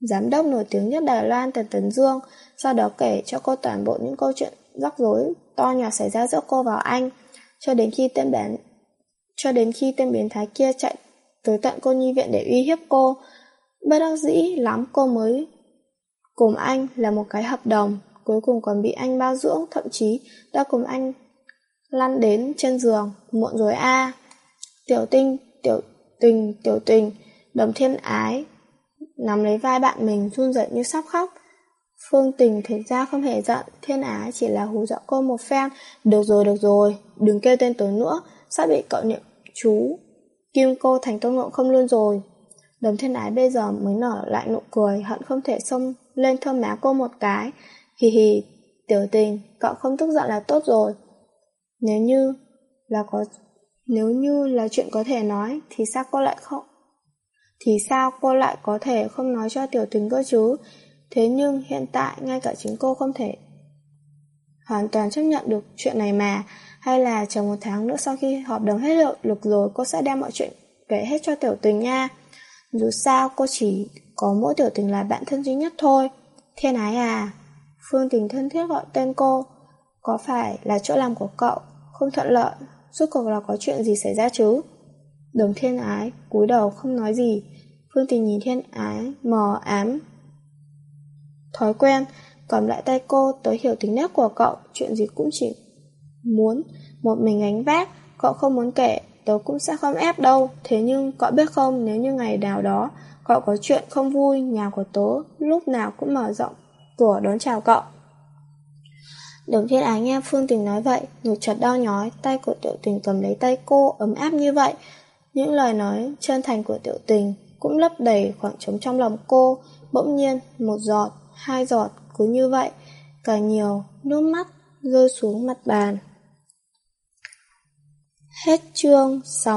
giám đốc nổi tiếng nhất Đài Loan Tần Tấn Dương, sau đó kể cho cô toàn bộ những câu chuyện rắc rối to nhỏ xảy ra giữa cô và anh, cho đến khi tên bán cho đến khi tên biến thái kia chạy tới tận cô nhi viện để uy hiếp cô. Bất đắc dĩ lắm cô mới cùng anh là một cái hợp đồng, cuối cùng còn bị anh bao dưỡng, thậm chí đã cùng anh lăn đến trên giường, muộn rồi a. Tiểu tinh, tiểu tình, tiểu tình, đồng thiên ái, nắm lấy vai bạn mình run rẩy như sắp khóc. Phương tình thực ra không hề giận, thiên ái chỉ là hù dọa cô một phen. Được rồi, được rồi, đừng kêu tên tớ nữa, sắp bị cậu niệm chú. Kim cô thành tôn ngộ không luôn rồi. Đầm thiên ái bây giờ mới nở lại nụ cười, hận không thể xông lên thơm má cô một cái. Hì hì, tiểu tình, cậu không tức giận là tốt rồi. Nếu như là có nếu như là chuyện có thể nói thì sao cô lại không thì sao cô lại có thể không nói cho tiểu tình cơ chứ thế nhưng hiện tại ngay cả chính cô không thể hoàn toàn chấp nhận được chuyện này mà hay là chờ một tháng nữa sau khi hợp đồng hết hiệu lực rồi cô sẽ đem mọi chuyện kể hết cho tiểu tình nha. Dù sao cô chỉ có mỗi tiểu tình là bạn thân duy nhất thôi. Thiên ái à, Phương tình thân thiết gọi tên cô. Có phải là chỗ làm của cậu không thuận lợi, rốt cuộc là có chuyện gì xảy ra chứ? Đồng thiên ái, cúi đầu không nói gì. Phương tình nhìn thiên ái, mò ám. Thói quen, cầm lại tay cô, tới hiểu tính nét của cậu, chuyện gì cũng chỉ muốn một mình gánh vác, cậu không muốn kể, tớ cũng sẽ không ép đâu. Thế nhưng cậu biết không, nếu như ngày nào đó cậu có chuyện không vui, nhà của tớ lúc nào cũng mở rộng cửa đón chào cậu. Đồng thiên ái nghe Phương Tình nói vậy, ngực chợt đau nhói, tay của tiểu tình cầm lấy tay cô, ấm áp như vậy. Những lời nói chân thành của tiểu tình cũng lấp đầy khoảng trống trong lòng cô, bỗng nhiên, một giọt, hai giọt, cứ như vậy, càng nhiều, nước mắt rơi xuống mặt bàn. Hết chương 6